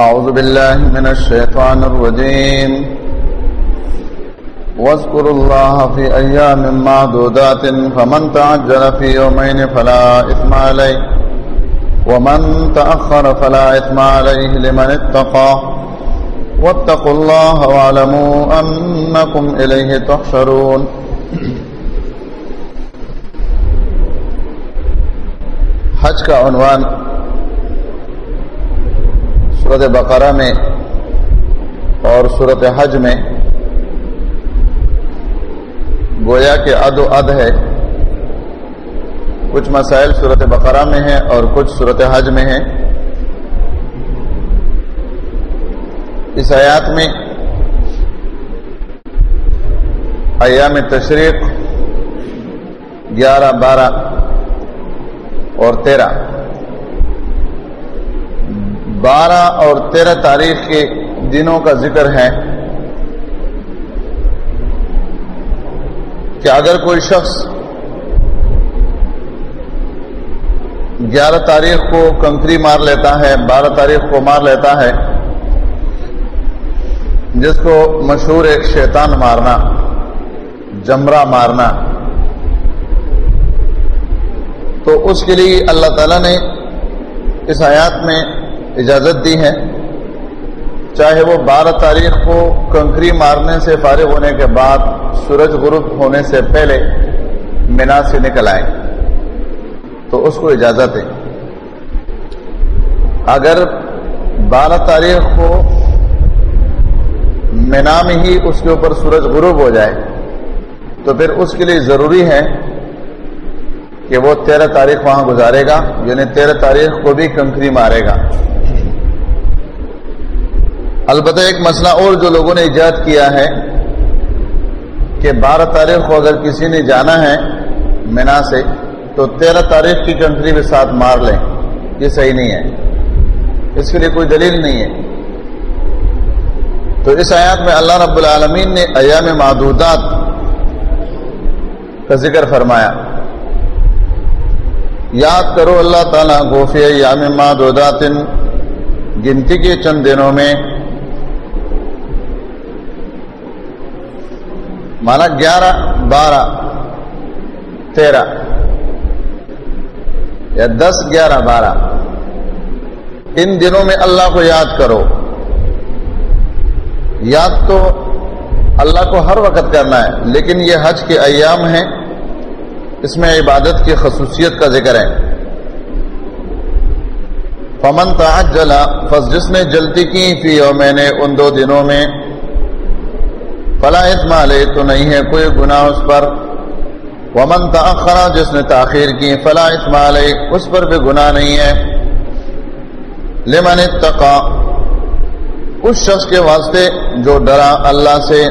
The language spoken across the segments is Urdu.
أعوذ بالله من الشيطان الرجيم. واذكروا الله في أيام معدودات فمن تعجل في يومين فلا إثم عليه. ومن تأخر فلا إثم عليه لمن اتقى. واتقوا الله واعلموا أنكم إليه تحشرون. حج کا عنوان صورت بقرہ میں اور صورت حج میں گویا کے اد و اد ہے۔ کچھ مسائل صورت بقرہ میں ہیں اور کچھ صورت حج میں ہیں۔ اس آیات میں ایام تشریق گیارہ، بارہ اور تیرہ۔ بارہ اور تیرہ تاریخ کے دنوں کا ذکر ہے کہ اگر کوئی شخص گیارہ تاریخ کو کنکری مار لیتا ہے، بارہ تاریخ کو مار لیتا ہے، جس کو مشہور ایک شیطان مارنا، جمرہ مارنا، تو اس کے لیے اللہ تعالیٰ نے اس آیات میں اجازت دی ہے چاہے وہ بارہ تاریخ کو کنکری مارنے سے فارغ ہونے کے بعد سورج غروب ہونے سے پہلے مینا سے نکل آئے۔ تو اس کو اجازت ہے اگر بارہ تاریخ کو مینا میں ہی اس کے اوپر سورج غروب ہو جائے، تو پھر اس کے لیے ضروری ہے کہ وہ تیرہ تاریخ وہاں گزارے گا یعنی تیرہ تاریخ کو بھی کنکری مارے گا۔ البتہ ایک مسئلہ اور جو لوگوں نے ایجاد کیا ہے کہ بارہ تاریخ کو اگر کسی نے جانا ہے مینا سے تو تیرہ تاریخ کی کنکری بھی ساتھ مار لیں۔ یہ صحیح نہیں ہے۔ اس کے لیے کوئی دلیل نہیں ہے۔ تو اس آیات میں اللہ رب العالمین نے ایام معدودات کا ذکر فرمایا۔ یاد کرو اللہ تعالیٰ گوفی ایام معدودات گنتی کے چند دنوں میں مانا گیارہ، بارہ، تیرہ۔ یا دس، گیارہ، بارہ۔ ان دنوں میں اللہ کو یاد کرو۔ یاد تو اللہ کو ہر وقت کرنا ہے، لیکن یہ حج کے ایام ہیں۔ اس میں عبادت کی خصوصیت کا ذکر ہے۔ پمن تعجلا فس جس نے جلدی کی فی میں نے ان دو دنوں میں فلا اتمالے تو نہیں ہے کوئی گناہ اس پر۔ ومن تاخرا جس نے تاخیر کی، فلا اتمالے اس پر بھی گناہ نہیں ہے۔ لمن اتقا، اس شخص کے واسطے جو ڈرا اللہ سے۔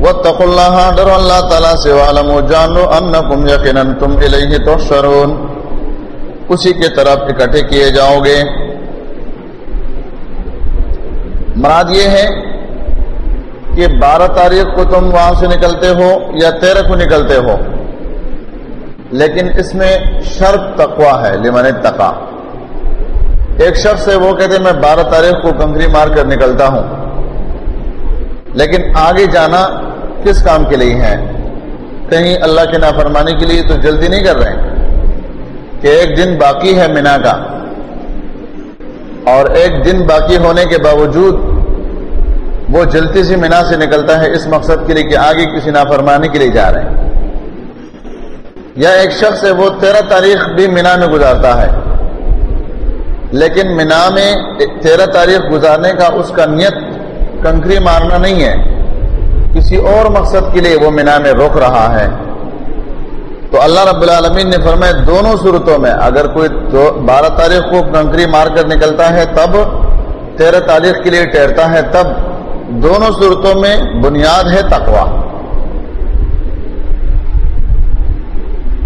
وہ تق اللہ، ڈرو اللہ تعالیٰ سے عالم و جان لو ان کم یقین تم الہی تو شرون اسی کے طرف اکٹھے کیے جاؤ گے۔ مراد یہ ہے کہ بارہ تاریخ کو تم وہاں سے نکلتے ہو یا تیرہ کو نکلتے ہو۔ لیکن اس میں شرط تقوا ہے، لمن تقا ایک شخص ہے، وہ کہتے میں بارہ تاریخ کو کنکری مار کر نکلتا ہوں۔ لیکن آگے جانا کس کام کے لیے ہے؟ کہیں اللہ کے نافرمانی کے لیے تو جلدی نہیں کر رہے کہ ایک دن باقی ہے مینا کا۔ اور ایک دن باقی ہونے کے باوجود وہ جلدی سے مینا سے نکلتا ہے اس مقصد کے لیے کہ آگے کسی نافرمانی کے لیے جا رہے ہیں۔ یا ایک شخص ہے، وہ تیرہ تاریخ بھی مینا میں گزارتا ہے۔ لیکن مینا میں تیرہ تاریخ گزارنے کا اس کا نیت کنکری مارنا نہیں ہے۔ کسی اور مقصد کے لیے وہ مینا میں روک رہا ہے۔ تو اللہ رب العالمین نے فرمایا، دونوں صورتوں میں اگر کوئی بارہ تاریخ کو کنکری مار کر نکلتا ہے، تب تیرہ تاریخ کے لیے ٹھہرتا ہے، تب دونوں صورتوں میں بنیاد ہے تقوا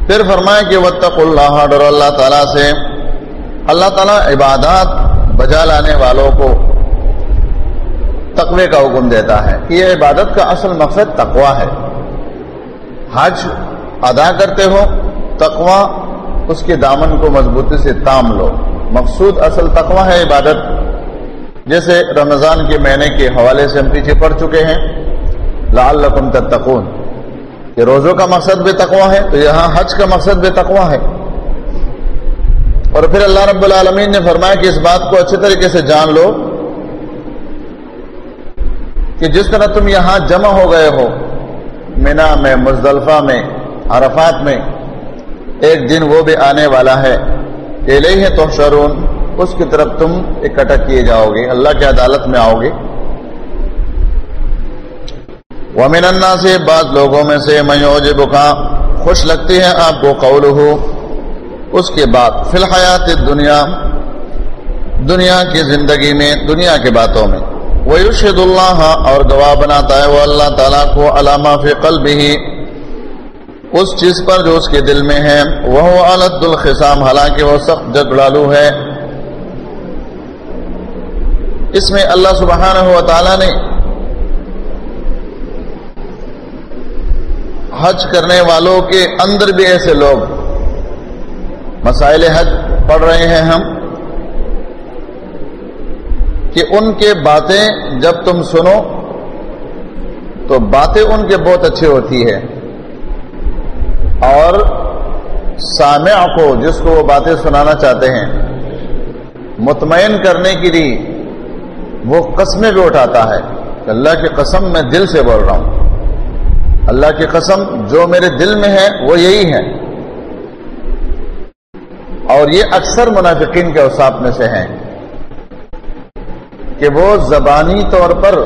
پھر فرمائے کہ وطق اللہ ڈر اللہ تعالیٰ سے۔ اللہ تعالیٰ عبادات بجا لانے والوں کو تقوی کا حکم دیتا ہے۔ کہ یہ عبادت کا اصل مقصد تقوا ہے۔ حج ادا کرتے ہو تقوا اس کے دامن کو مضبوطی سے تام لو۔ مقصود اصل تقوی ہے عبادت۔ جیسے رمضان کے مہینے کے حوالے سے ہم پیچھے پڑ چکے ہیں، لعلکم تتقون۔ کہ روزوں کا مقصد بھی تقوی ہے، تو یہاں حج کا مقصد بھی تقوی ہے۔ اور پھر اللہ رب العالمین نے فرمایا کہ اس بات کو اچھے طریقے سے جان لو کہ جس طرح تم یہاں جمع ہو گئے ہو، مینا میں، مزدلفہ میں، عرفات میں، ایک دن وہ بھی آنے والا ہے۔ ہے تو شرون اس کی طرف تم اکٹھا کیے جاؤ گے۔ اللہ کی عدالت میں آؤ گے۔ ومن اللہ سے بعض لوگوں میں سے میوج بکا خوش لگتی ہے آپ کو قول ہو اس کے بعد، فی الحیات دنیا دنیا کی زندگی میں، دنیا کے باتوں میں۔ وہ یرشد اللہ اور گواہ بناتا ہے، وہ اللہ تعالیٰ کو علامہ فی قلب ہی اس چیز پر جو اس کے دل میں ہے وہ علت الخسام حالانکہ وہ سخت جگڑالو ہے۔ اس میں اللہ سبحانہ و تعالیٰ نے حج کرنے والوں کے اندر بھی ایسے لوگ مسائل حج پڑھ رہے ہیں ہم کہ ان کے باتیں جب تم سنو تو باتیں ان کے بہت اچھی ہوتی ہے اور سامع کو جس کو وہ باتیں سنانا چاہتے ہیں مطمئن کرنے کے لیے وہ قسمیں بھی اٹھاتا ہے کہ اللہ کی قسم میں دل سے بول رہا ہوں۔ اللہ کی قسم جو میرے دل میں ہے، وہ یہی ہے۔ اور یہ اکثر منافقین کے اوساف میں سے ہیں کہ وہ زبانی طور پر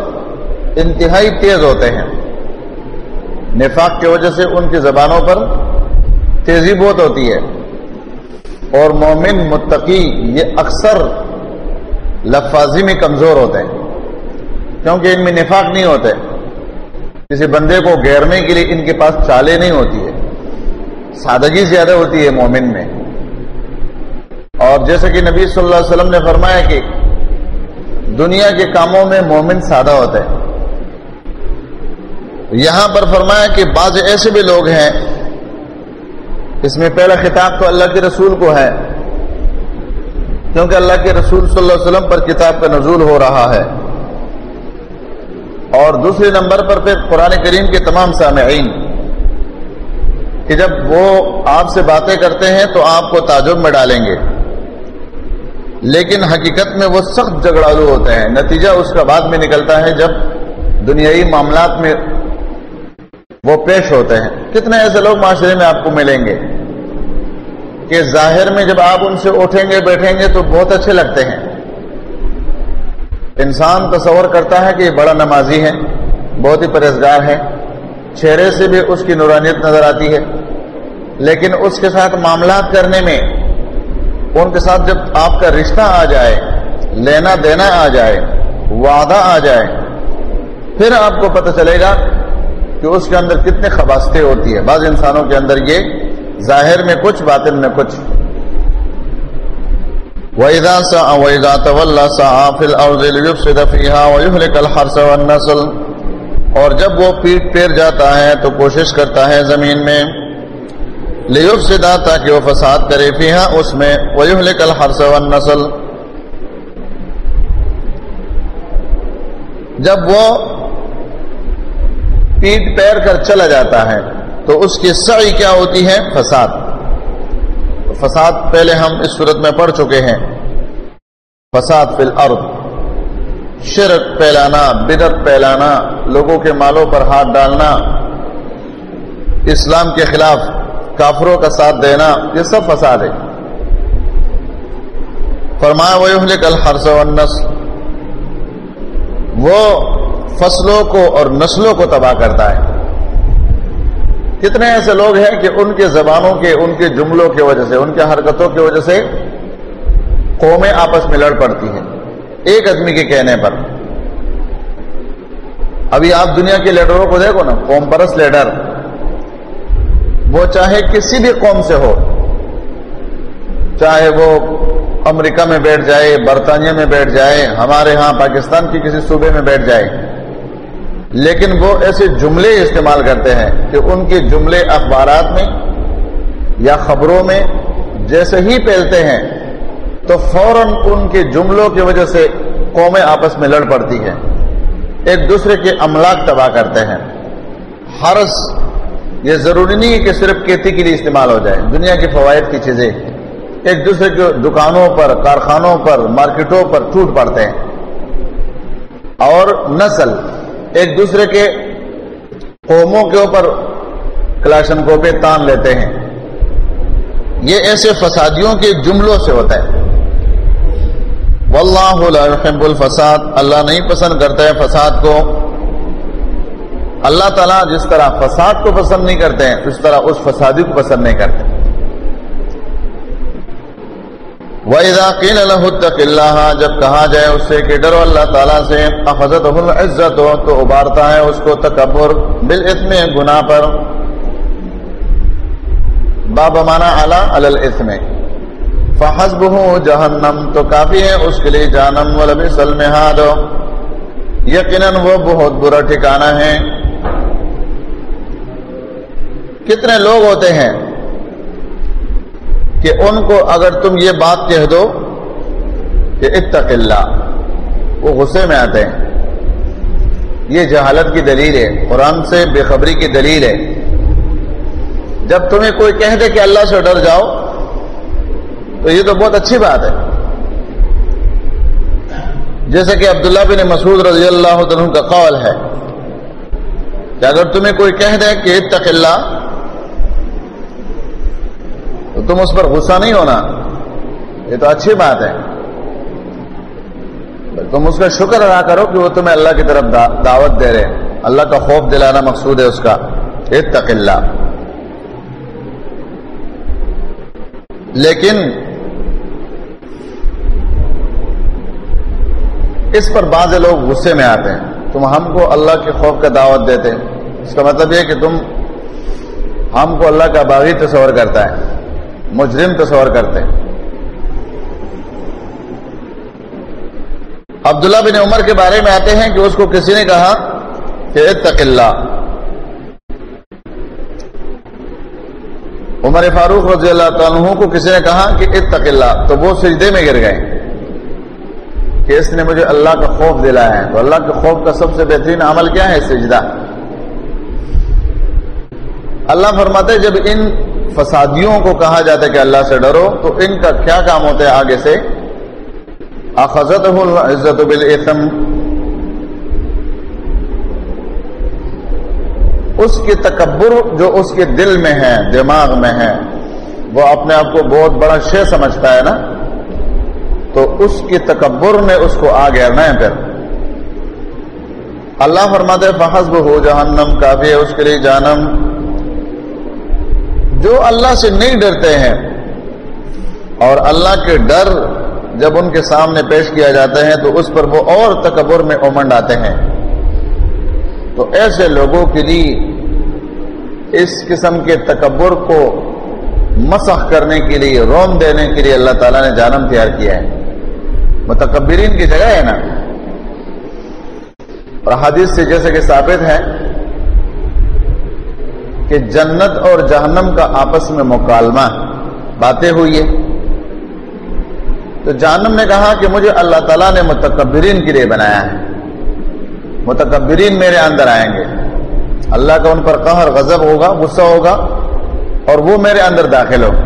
انتہائی تیز ہوتے ہیں۔ نفاق کی وجہ سے ان کی زبانوں پر تیزی بہت ہوتی ہے۔ اور مومن متقی یہ اکثر لفاظی میں کمزور ہوتے ہیں کیونکہ ان میں نفاق نہیں ہوتے کسی بندے کو گھیرنے کے لیے ان کے پاس چالیں نہیں ہوتی ہے سادگی زیادہ ہوتی ہے مومن میں اور جیسے کہ نبی صلی اللہ علیہ وسلم نے فرمایا کہ دنیا کے کاموں میں مومن سادہ ہوتا ہے یہاں پر فرمایا کہ بعض ایسے بھی لوگ ہیں اس میں پہلا خطاب تو اللہ کے رسول کو ہے کیونکہ اللہ کے رسول صلی اللہ علیہ وسلم پر کتاب کا نزول ہو رہا ہے۔ اور دوسرے نمبر پر پھر قرآن کریم کے تمام سامعین، کہ جب وہ آپ سے باتیں کرتے ہیں تو آپ کو تعجب میں ڈالیں گے۔ لیکن حقیقت میں وہ سخت جگڑالو ہوتے ہیں۔ نتیجہ اس کا بعد میں نکلتا ہے جب دنیائی معاملات میں وہ پیش ہوتے ہیں۔ کتنے ایسے لوگ معاشرے میں آپ کو ملیں گے؟ کہ ظاہر میں جب آپ ان سے اٹھیں گے، بیٹھیں گے تو بہت اچھے لگتے ہیں۔ انسان تصور کرتا ہے کہ یہ بڑا نمازی ہے، بہت ہی پرہزگار ہے۔ چہرے سے بھی اس کی نورانیت نظر آتی ہے۔ لیکن اس کے ساتھ معاملات کرنے میں، ان کے ساتھ جب آپ کا رشتہ آ جائے، لینا دینا آ جائے، وعدہ آ جائے، پھر آپ کو پتہ چلے گا کہ اس کے اندر کتنے خباستیں ہوتی ہے بعض انسانوں کے اندر یہ ظاہر میں کچھ، باطن میں کچھ۔ وَإِذَا سَعَ وَإِذَا تَوَلَّ سَعَ فِي الْأَرْضِ لِيُفْسِدَ فِيهَا وَيُهْلِكَ الْحَرْسَ وَالنَّسْلِ۔ اور جب وہ پیٹ پھیر جاتا ہے تو کوشش کرتا ہے زمین میں۔ لیفسدہ تاکہ وہ فساد کرے۔ فیہا اس میں۔ وَيُهْلِكَ الْحَرْسَ وَالنَّسْلِ۔ جب وہ پیٹ پیر کر چلا جاتا ہے۔ تو اس کی سعی کیا ہوتی ہے؟ فساد۔ فساد پہلے ہم اس صورت میں پڑھ چکے ہیں۔ فساد فی الارض۔ شرک پھیلانا بدت پھیلانا، لوگوں کے مالوں پر ہاتھ ڈالنا، اسلام کے خلاف کافروں کا ساتھ دینا، یہ سب فساد ہے۔ فرمایا وہ کل ہرس وہ فصلوں کو اور نسلوں کو تباہ کرتا ہے۔ کتنے ایسے لوگ ہیں کہ ان کے زبانوں کے، ان کے جملوں کی وجہ سے، ان کے حرکتوں کی وجہ سے قومیں آپس میں لڑ پڑتی ہیں۔ ایک آدمی کے کہنے پر۔ ابھی آپ دنیا کے لیڈروں کو دیکھو نا، قوم پرس لیڈر۔ وہ چاہے کسی بھی قوم سے ہو، چاہے وہ امریکہ میں بیٹھ جائے، برطانیہ میں بیٹھ جائے، ہمارے ہاں پاکستان کی کسی صوبے میں بیٹھ جائے۔ لیکن وہ ایسے جملے استعمال کرتے ہیں کہ ان کے جملے اخبارات میں یا خبروں میں جیسے ہی پھیلتے ہیں تو فوراً ان کے جملوں کی وجہ سے قومیں آپس میں لڑ پڑتی ہیں۔ ایک دوسرے کے املاک تباہ کرتے ہیں۔ حرس یہ ضروری نہیں ہے کہ صرف کھیتی کے لیے استعمال ہو جائے، دنیا کے فوائد کی چیزیں۔ ایک دوسرے کے دکانوں پر، کارخانوں پر، مارکیٹوں پر ٹوٹ پڑتے ہیں۔ اور نسل ایک دوسرے کے قوموں کے اوپر کلاشن کو پہ تان لیتے ہیں۔ یہ ایسے فسادیوں کے جملوں سے ہوتا ہے۔ واللہ لا يحب الفساد۔ اللہ نہیں پسند کرتا ہے فساد کو۔ اللہ تعالیٰ جس طرح فساد کو پسند نہیں کرتے ہیں، اس طرح اس فسادی کو پسند نہیں کرتے۔ وَإِذَا قِيلَ لَهُ اتَّقِ اللَّهَ، جب کہا جائے اس سے کہ ڈرو اللہ تعالیٰ سے اخذتہ العزت تو ابارتا ہے اس کو تکبر بالعثم گناہ پر۔ باب مانا علا علی الاسم فحسبه جہنم، تو کافی ہے اس کے لیے جہنم ولبس المہاد۔ یقیناً وہ بہت برا ٹھکانہ ہے۔ کتنے لوگ ہوتے ہیں؟ کہ ان کو اگر تم یہ بات کہہ دو کہ اتق اللہ، وہ غصے میں آتے ہیں۔ یہ جہالت کی دلیل ہے، قرآن سے بے خبری کی دلیل ہے۔ جب تمہیں کوئی کہہ دے کہ اللہ سے ڈر جاؤ، تو یہ تو بہت اچھی بات ہے۔ جیسے کہ عبداللہ بن مسعود رضی اللہ عنہ کا قول ہے کہ اگر تمہیں کوئی کہہ دے کہ اتق اللہ تو تم اس پر غصہ نہیں ہونا۔ یہ تو اچھی بات ہے۔ تم اس کا شکر ادا کرو کہ وہ تمہیں اللہ کی طرف دعوت دے رہے اللہ کا خوف دلانا مقصود ہے اس کا۔ اتق اللہ۔ لیکن اس پر بعض لوگ غصے میں آتے ہیں۔ تم ہم کو اللہ کے خوف کا دعوت دیتے اس کا مطلب یہ کہ تم ہم کو اللہ کا باغی تصور کرتا ہے۔ مجرم تصور کرتے ہیں۔ عبداللہ بن عمر کے بارے میں آتے ہیں کہ اس کو کسی نے کہا کہ اتق اللہ۔ عمر فاروق رضی اللہ عنہ کو کسی نے کہا کہ اتق اللہ، تو وہ سجدے میں گر گئے کہ اس نے مجھے اللہ کا خوف دلایا ہے۔ تو اللہ کے خوف کا سب سے بہترین عمل کیا ہے؟ سجدہ۔ اللہ فرماتے جب ان فسادیوں کو کہا جاتا ہے کہ اللہ سے ڈرو، تو ان کا کیا کام ہوتا ہے آگے سے؟ اخذت عزت بالعثم اس کی تکبر جو اس کے دل میں ہے، دماغ میں ہے، وہ اپنے آپ کو بہت بڑا شے سمجھتا ہے نا؟ تو اس کی تکبر نے اس کو آ گیرنا ہے پھر۔ اللہ فرماتے فحسب ہو جہنم، کافی ہے اس کے لیے جہنم۔ جو اللہ سے نہیں ڈرتے ہیں اور اللہ کے ڈر جب ان کے سامنے پیش کیا جاتا ہے تو اس پر وہ اور تکبر میں امنڈ آتے ہیں۔ تو ایسے لوگوں کے لیے اس قسم کے تکبر کو مسخ کرنے کے لیے روم دینے کے لیے اللہ تعالیٰ نے جانم تیار کیا ہے۔ متکبرین کی جگہ ہے نا۔ اور حدیث سے جیسے کہ ثابت ہے کہ جنت اور جہنم کا آپس میں مکالمہ باتیں ہوئی ہے تو جہنم نے کہا کہ مجھے اللہ تعالیٰ نے متکبرین کے لیے بنایا ہے۔ متکبرین میرے اندر آئیں گے۔ اللہ کا ان پر قہر غضب ہوگا، غصہ ہوگا اور وہ میرے اندر داخل ہوگا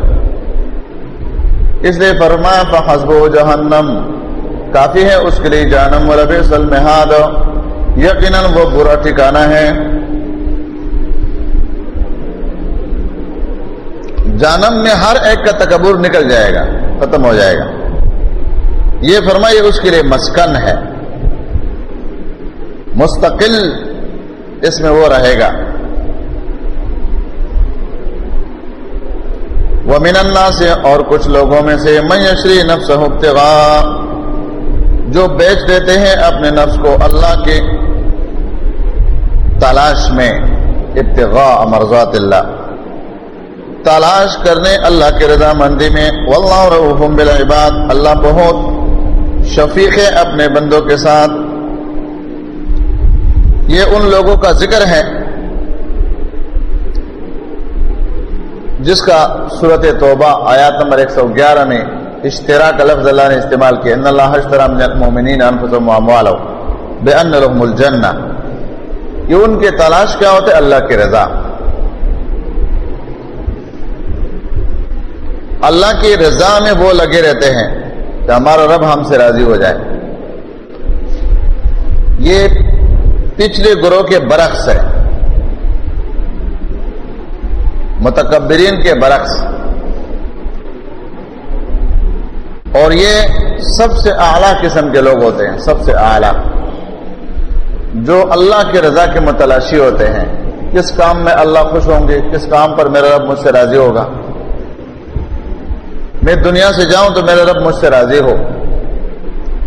اس لیے فرما حسب و جہنم۔ کافی ہے اس کے لیے جانم و رب سلمحاد یقیناً وہ برا ٹھکانا ہے۔ جانم میں ہر ایک کا تکبر نکل جائے گا، ختم ہو جائے گا۔ یہ فرمائیے اس کے لیے مسکن ہے۔ مستقل اس میں وہ رہے گا۔ وہ من سے اور کچھ لوگوں میں سے میشری نفس ابتغاء، جو بیچ دیتے ہیں اپنے نفس کو اللہ کے تلاش میں، ابتغاء مرضات اللہ۔ تلاش کرنے اللہ کے رضا مندی میں. واللہ رحم بالعباد. اللہ بہت شفیق ہے اپنے بندوں کے ساتھ. یہ ان لوگوں کا ذکر ہے جس کا صورت توبہ آیات نمبر ایک سو گیارہ میں اشترا کا لفظ اللہ نے استعمال کیا. ان اللہ اشترا من المؤمنین انفسهم واموالهم بان لهم الجنہ. یہ ان کے تلاش کیا ہوتے؟ اللہ کی رضا. اللہ کی رضا میں وہ لگے رہتے ہیں کہ ہمارا رب ہم سے راضی ہو جائے۔ یہ پچھلے گروہ کے برعکس ہے۔ متکبرین کے برعکس۔ اور یہ سب سے اعلیٰ قسم کے لوگ ہوتے ہیں، سب سے اعلیٰ۔ جو اللہ کی رضا کے متلاشی ہوتے ہیں، کس کام میں اللہ خوش ہوں گے، کس کام پر میرا رب مجھ سے راضی ہوگا؟ میں دنیا سے جاؤں تو میرا رب مجھ سے راضی ہو۔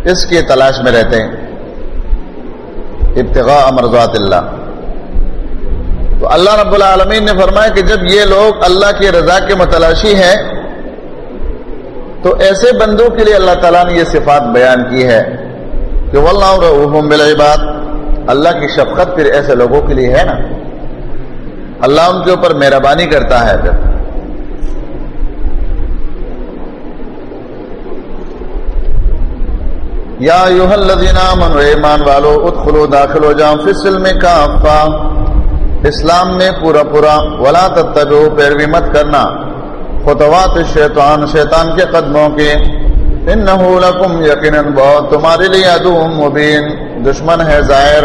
اس کی تلاش میں رہتے ہیں۔ ابتغاء مرضات اللہ۔ تو اللہ رب العالمین نے فرمایا کہ جب یہ لوگ اللہ کی رضا کے متلاشی ہیں، تو ایسے بندوں کے لیے اللہ تعالیٰ نے یہ صفات بیان کی ہے کہ واللہ بالعباد۔ اللہ کی شفقت پھر ایسے لوگوں کے لیے ہے نا۔ اللہ ان کے اوپر مہربانی کرتا ہے پھر۔ یا یوہ الذین آمنوا ایمان والو، ادخلوا داخل ہو جاؤ فی السلم کافا اسلام میں پورا پورا، ولا تتبعوا، پیروی مت کرنا۔ خطوات الشیطان شیطان کے قدموں کے۔ انہو لکم یقینا، بہت تمہارے لیے عدو مبین۔ دشمن ہے ظاہر۔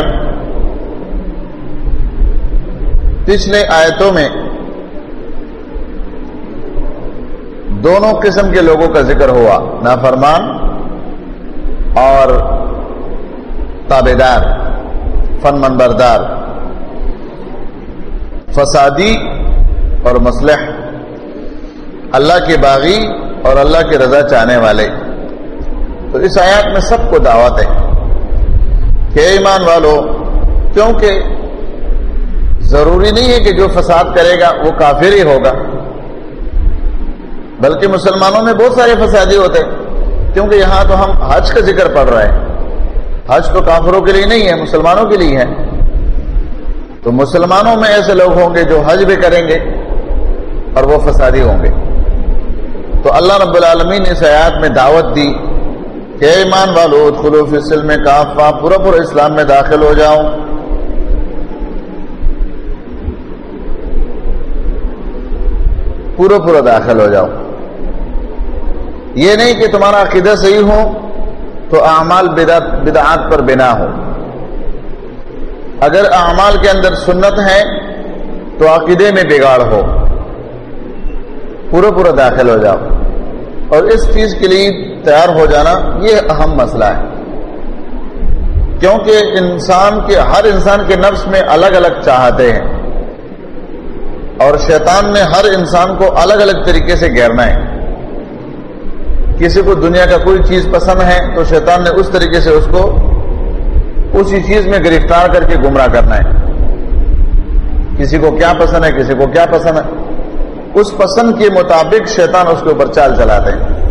پچھلے آیتوں میں دونوں قسم کے لوگوں کا ذکر ہوا۔ نافرمان اور تابے دار فن منبردار، فسادی اور مسلح اللہ کے باغی اور اللہ کی رضا چاہنے والے۔ تو اس آیات میں سب کو دعوت ہے کہ ایمان والو، کیونکہ ضروری نہیں ہے کہ جو فساد کرے گا وہ کافر ہی ہوگا، بلکہ مسلمانوں میں بہت سارے فسادی ہوتے ہیں۔ کیونکہ یہاں تو ہم حج کا ذکر پڑھ رہے ہیں۔ حج تو کافروں کے لیے نہیں ہے، مسلمانوں کے لیے ہے۔ تو مسلمانوں میں ایسے لوگ ہوں گے جو حج بھی کریں گے اور وہ فسادی ہوں گے۔ تو اللہ رب العالمین نے اس آیات میں دعوت دی کہ ایمان والو خلوف اسلم میں کافا پورا پورا اسلام میں داخل ہو جاؤ۔ پورا پورا داخل ہو جاؤ۔ یہ نہیں کہ تمہارا عقیدہ صحیح ہو تو اعمال بدعات پر بنا ہو۔ اگر اعمال کے اندر سنت ہے تو عقیدے میں بگاڑ ہو۔ پورا پورا داخل ہو جاؤ۔ اور اس چیز کے لیے تیار ہو جانا یہ اہم مسئلہ ہے۔ کیونکہ انسان کے ہر انسان کے نفس میں الگ الگ چاہتے ہیں۔ اور شیطان نے ہر انسان کو الگ الگ طریقے سے گھیرنا ہے۔ کسی کو دنیا کا کوئی چیز پسند ہے تو شیطان نے اس طریقے سے اس کو اسی چیز میں گرفتار کر کے گمراہ کرنا ہے۔ کسی کو کیا پسند ہے، کسی کو کیا پسند ہے۔ اس پسند کے مطابق شیطان اس کے اوپر چال چلاتے ہیں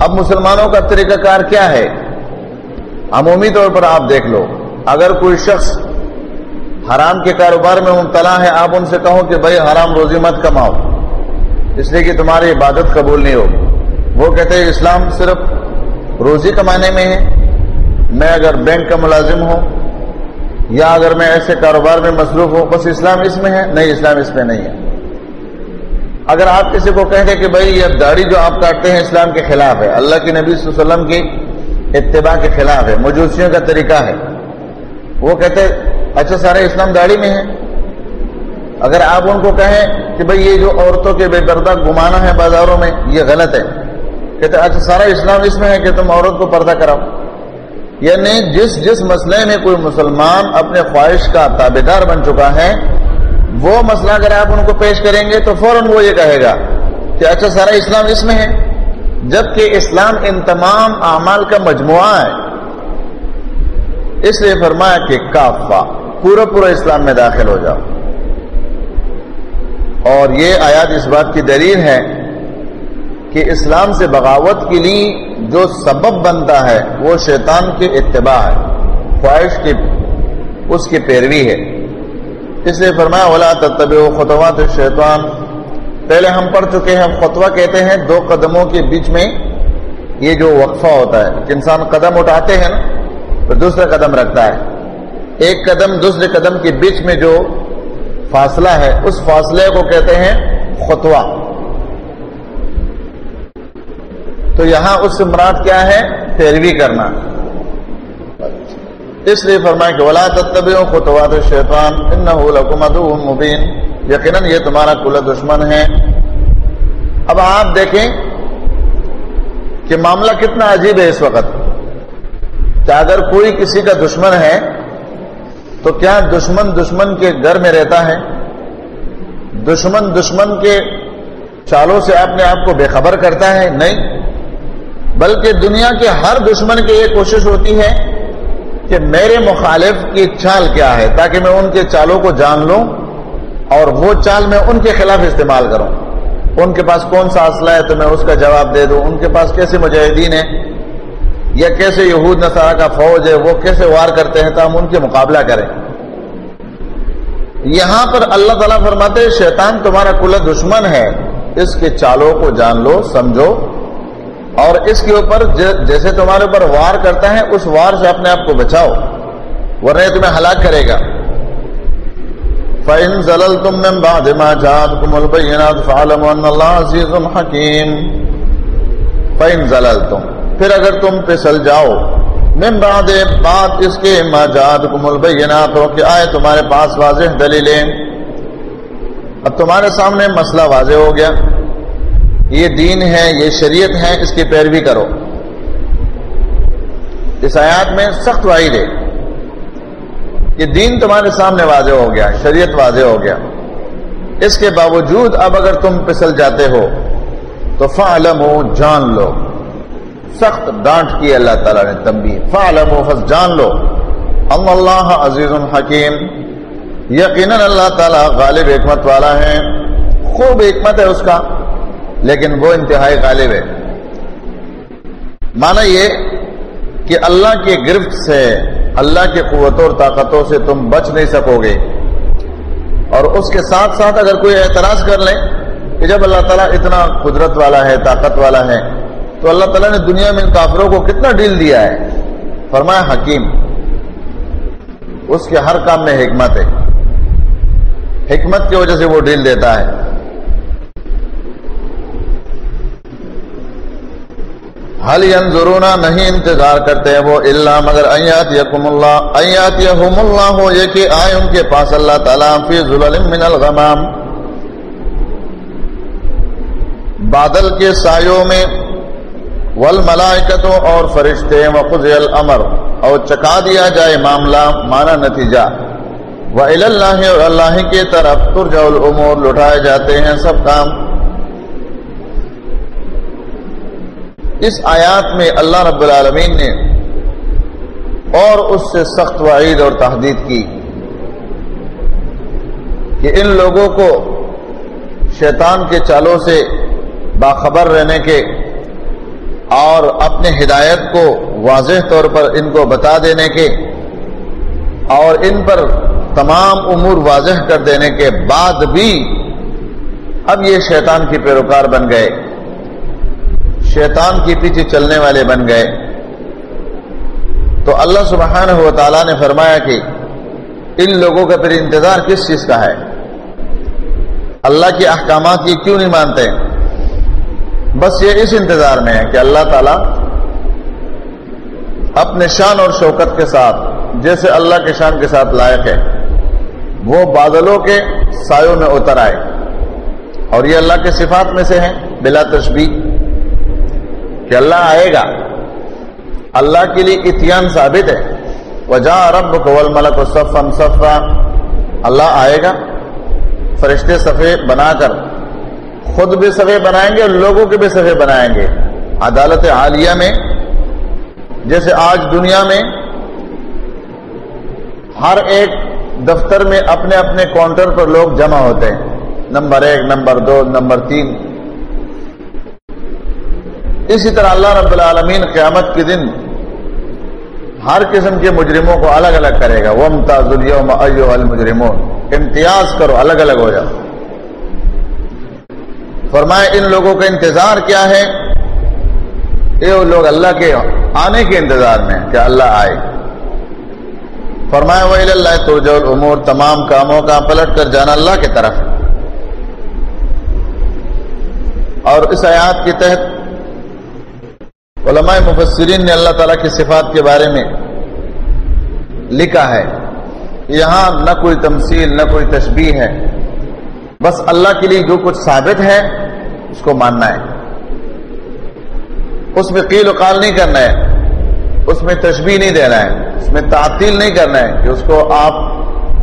اب مسلمانوں کا طریقہ کار کیا ہے؟ عمومی طور پر آپ دیکھ لو۔ اگر کوئی شخص حرام کے کاروبار میں مبتلا ہے، آپ ان سے کہو کہ بھائی حرام روزی مت کماؤ۔ اس لیے کہ تمہاری عبادت قبول نہیں ہوگی۔ وہ کہتے ہیں اسلام صرف روزی کمانے میں ہے۔ میں اگر بینک کا ملازم ہوں یا اگر میں ایسے کاروبار میں مصروف ہوں، بس اسلام اس میں ہے، نہیں، اسلام اس میں نہیں ہے۔ اگر آپ کسی کو کہیں گے کہ بھائی، یہ داڑھی جو آپ کاٹتے ہیں اسلام کے خلاف ہے، اللہ کے نبی صلی اللہ علیہ وسلم کی اتباع کے خلاف ہے، مجوسیوں کا طریقہ ہے۔ وہ کہتے اچھا سارے اسلام داڑھی میں ہے اگر آپ ان کو کہیں کہ بھئی یہ جو عورتوں کے بے پردہ گمانا ہے بازاروں میں، یہ غلط ہے۔ کہتے اچھا سارا اسلام اس میں ہے کہ تم عورت کو پردہ کراؤ۔ یعنی جس جس مسئلے میں کوئی مسلمان اپنے خواہش کا تابے دار بن چکا ہے، وہ مسئلہ اگر آپ ان کو پیش کریں گے تو فوراً وہ یہ کہے گا کہ اچھا سارا اسلام اس میں ہے۔ جبکہ اسلام ان تمام اعمال کا مجموعہ ہے۔ اس لیے فرمایا کہ کافا پورا پورا اسلام میں داخل ہو جاؤ۔ اور یہ آیات اس بات کی دلیل ہے کہ اسلام سے بغاوت کے لیے جو سبب بنتا ہے وہ شیطان کے اتباع ہے، خواہش کی اس کی پیروی ہے۔ اس لیے فرمایا، ولا تب خطوات شیطان پہلے ہم پڑھ چکے ہیں خطوہ کہتے ہیں دو قدموں کے بیچ میں یہ جو وقفہ ہوتا ہے، کہ انسان قدم اٹھاتے ہیں نا، تو دوسرا قدم رکھتا ہے۔ ایک قدم دوسرے قدم کے بیچ میں جو فاصلہ ہے، اس فاصلے کو کہتے ہیں خطوہ۔ تو یہاں اس سے مراد کیا ہے؟ پیروی کرنا۔ اس لیے فرمائے کہ ولا تب خطوات شیطان مبین یقیناً یہ تمہارا کل دشمن ہے۔ اب آپ دیکھیں کہ معاملہ کتنا عجیب ہے اس وقت۔ کہ اگر کوئی کسی کا دشمن ہے تو کیا دشمن دشمن کے گھر میں رہتا ہے؟ دشمن دشمن کے چالوں سے اپنے آپ کو بے خبر کرتا ہے؟ نہیں۔ بلکہ دنیا کے ہر دشمن کی یہ کوشش ہوتی ہے کہ میرے مخالف کی چال کیا ہے، تاکہ میں ان کے چالوں کو جان لوں اور وہ چال میں ان کے خلاف استعمال کروں۔ ان کے پاس کون سا اسلحہ ہے تو میں اس کا جواب دے دوں۔ ان کے پاس کیسے مجاہدین ہیں؟ یا کیسے یہود نصارہ کا فوج ہے، وہ کیسے وار کرتے ہیں، تو ہم ان کے مقابلہ کریں۔ یہاں پر اللہ تعالیٰ فرماتے شیطان تمہارا کل دشمن ہے۔ اس کے چالوں کو جان لو، سمجھو۔ اور اس کے اوپر جیسے تمہارے اوپر وار کرتا ہے، اس وار سے اپنے آپ کو بچاؤ، ورنہ تمہیں ہلاک کرے گا۔ فَإِن زَلَلْتُم مِّن بَعْدِ مَا جَاءَتْكُمُ الْبَيِّنَاتُ فَاعْلَمُوا أَنَّ اللَّهَ عَزِيزٌ حَكِيمٌ۔ فَإِن زَلَلْتُم پھر اگر تم پھسل جاؤ، من بعد بات اس کے ما جاءتكم البينات ہو کہ آئے تمہارے پاس واضح دلیلیں۔ اب تمہارے سامنے مسئلہ واضح ہو گیا۔ یہ دین ہے، یہ شریعت ہے، اس کی پیروی کرو۔ اس آیات میں سخت واحد ہے۔ یہ دین تمہارے سامنے واضح ہو گیا، شریعت واضح ہو گیا۔ اس کے باوجود اب اگر تم پسل جاتے ہو، تو فعلم ہو جان لو۔ سخت ڈانٹ کی اللہ تعالیٰ نے تمبی فعلم فس جان لو۔ ام اللہ عزیز الحکیم یقیناً اللہ تعالیٰ غالب حکمت والا ہے۔ خوب حکمت ہے اس کا، لیکن وہ انتہائی غالب ہے۔ مانا یہ کہ اللہ کی گرفت سے، اللہ کی قوتوں اور طاقتوں سے تم بچ نہیں سکو گے۔ اور اس کے ساتھ ساتھ اگر کوئی اعتراض کر لیں کہ جب اللہ تعالیٰ اتنا قدرت والا ہے، طاقت والا ہے تو اللہ تعالیٰ نے دنیا میں ان کافروں کو کتنا ڈیل دیا ہے؟ فرمایا حکیم، اس کے ہر کام میں حکمت ہے۔ حکمت کی وجہ سے وہ ڈیل دیتا ہے۔ حل ینظرون، نہیں انتظار کرتے ہیں وہ اللہ مگر ایات یکم اللہ ایات یہم اللہ ہو یہ کہ آئے ان کے پاس اللہ تعالیٰ فی من الغمام۔ بادل کے سایوں میں والملائکتوں اور فرشتے وقضی الامر اور چکا دیا جائے معاملہ مانا نتیجہ۔ وَإِلَى اللَّهِ اور اللہ کے طرف ترجع الامور لٹائے جاتے ہیں سب کام۔ اس آیات میں اللہ رب العالمین نے اور اس سے سخت وعید اور تحدید کی کہ ان لوگوں کو شیطان کے چالوں سے باخبر رہنے کے اور اپنے ہدایت کو واضح طور پر ان کو بتا دینے کے اور ان پر تمام امور واضح کر دینے کے بعد بھی اب یہ شیطان کی پیروکار بن گئے۔ شیطان کے پیچھے چلنے والے بن گئے۔ تو اللہ سبحانہ و تعالیٰ نے فرمایا کہ ان لوگوں کا پھر انتظار کس چیز کا ہے؟ اللہ کے احکامات کی کیوں نہیں مانتے؟ بس یہ اس انتظار میں ہے کہ اللہ تعالیٰ اپنے شان اور شوکت کے ساتھ، جیسے اللہ کے شان کے ساتھ لائق ہے، وہ بادلوں کے سایوں میں اتر آئے۔ اور یہ اللہ کے صفات میں سے ہیں، بلا تشبیح کہ اللہ آئے گا۔ اللہ کے لیے اتیان ثابت ہے۔ وجہ رب قول ملک صفم صفا۔ اللہ آئے گا، فرشتے صفے بنا کر خود بھی صفے بنائیں گے اور لوگوں کے بھی صفے بنائیں گے۔ عدالت عالیہ میں، جیسے آج دنیا میں، ہر ایک دفتر میں اپنے اپنے کاؤنٹر پر لوگ جمع ہوتے ہیں۔ نمبر ایک، نمبر دو، نمبر تین۔ اسی طرح اللہ رب العالمین قیامت کے دن ہر قسم کے مجرموں کو الگ الگ کرے گا۔ وہ امتاز المجرمون۔ امتیاز کرو، الگ الگ ہو جاؤ۔ فرمائے، ان لوگوں کا انتظار کیا ہے؟ یہ لوگ اللہ کے آنے کے انتظار میں کہ اللہ آئے۔ فرمایا وہ اللہ تو جو امور تمام کاموں کا پلٹ کر جانا اللہ کی طرف۔ اور اس آیات کے تحت علماء مفسرین نے اللہ تعالیٰ کی صفات کے بارے میں لکھا ہے۔ یہاں نہ کوئی تمثیل، نہ کوئی تشبیح ہے۔ بس اللہ کے لیے جو کچھ ثابت ہے اس کو ماننا ہے۔ اس میں قیل و قال نہیں کرنا ہے۔ اس میں تشبیح نہیں دینا ہے۔ اس میں تعطیل نہیں کرنا ہے کہ اس کو آپ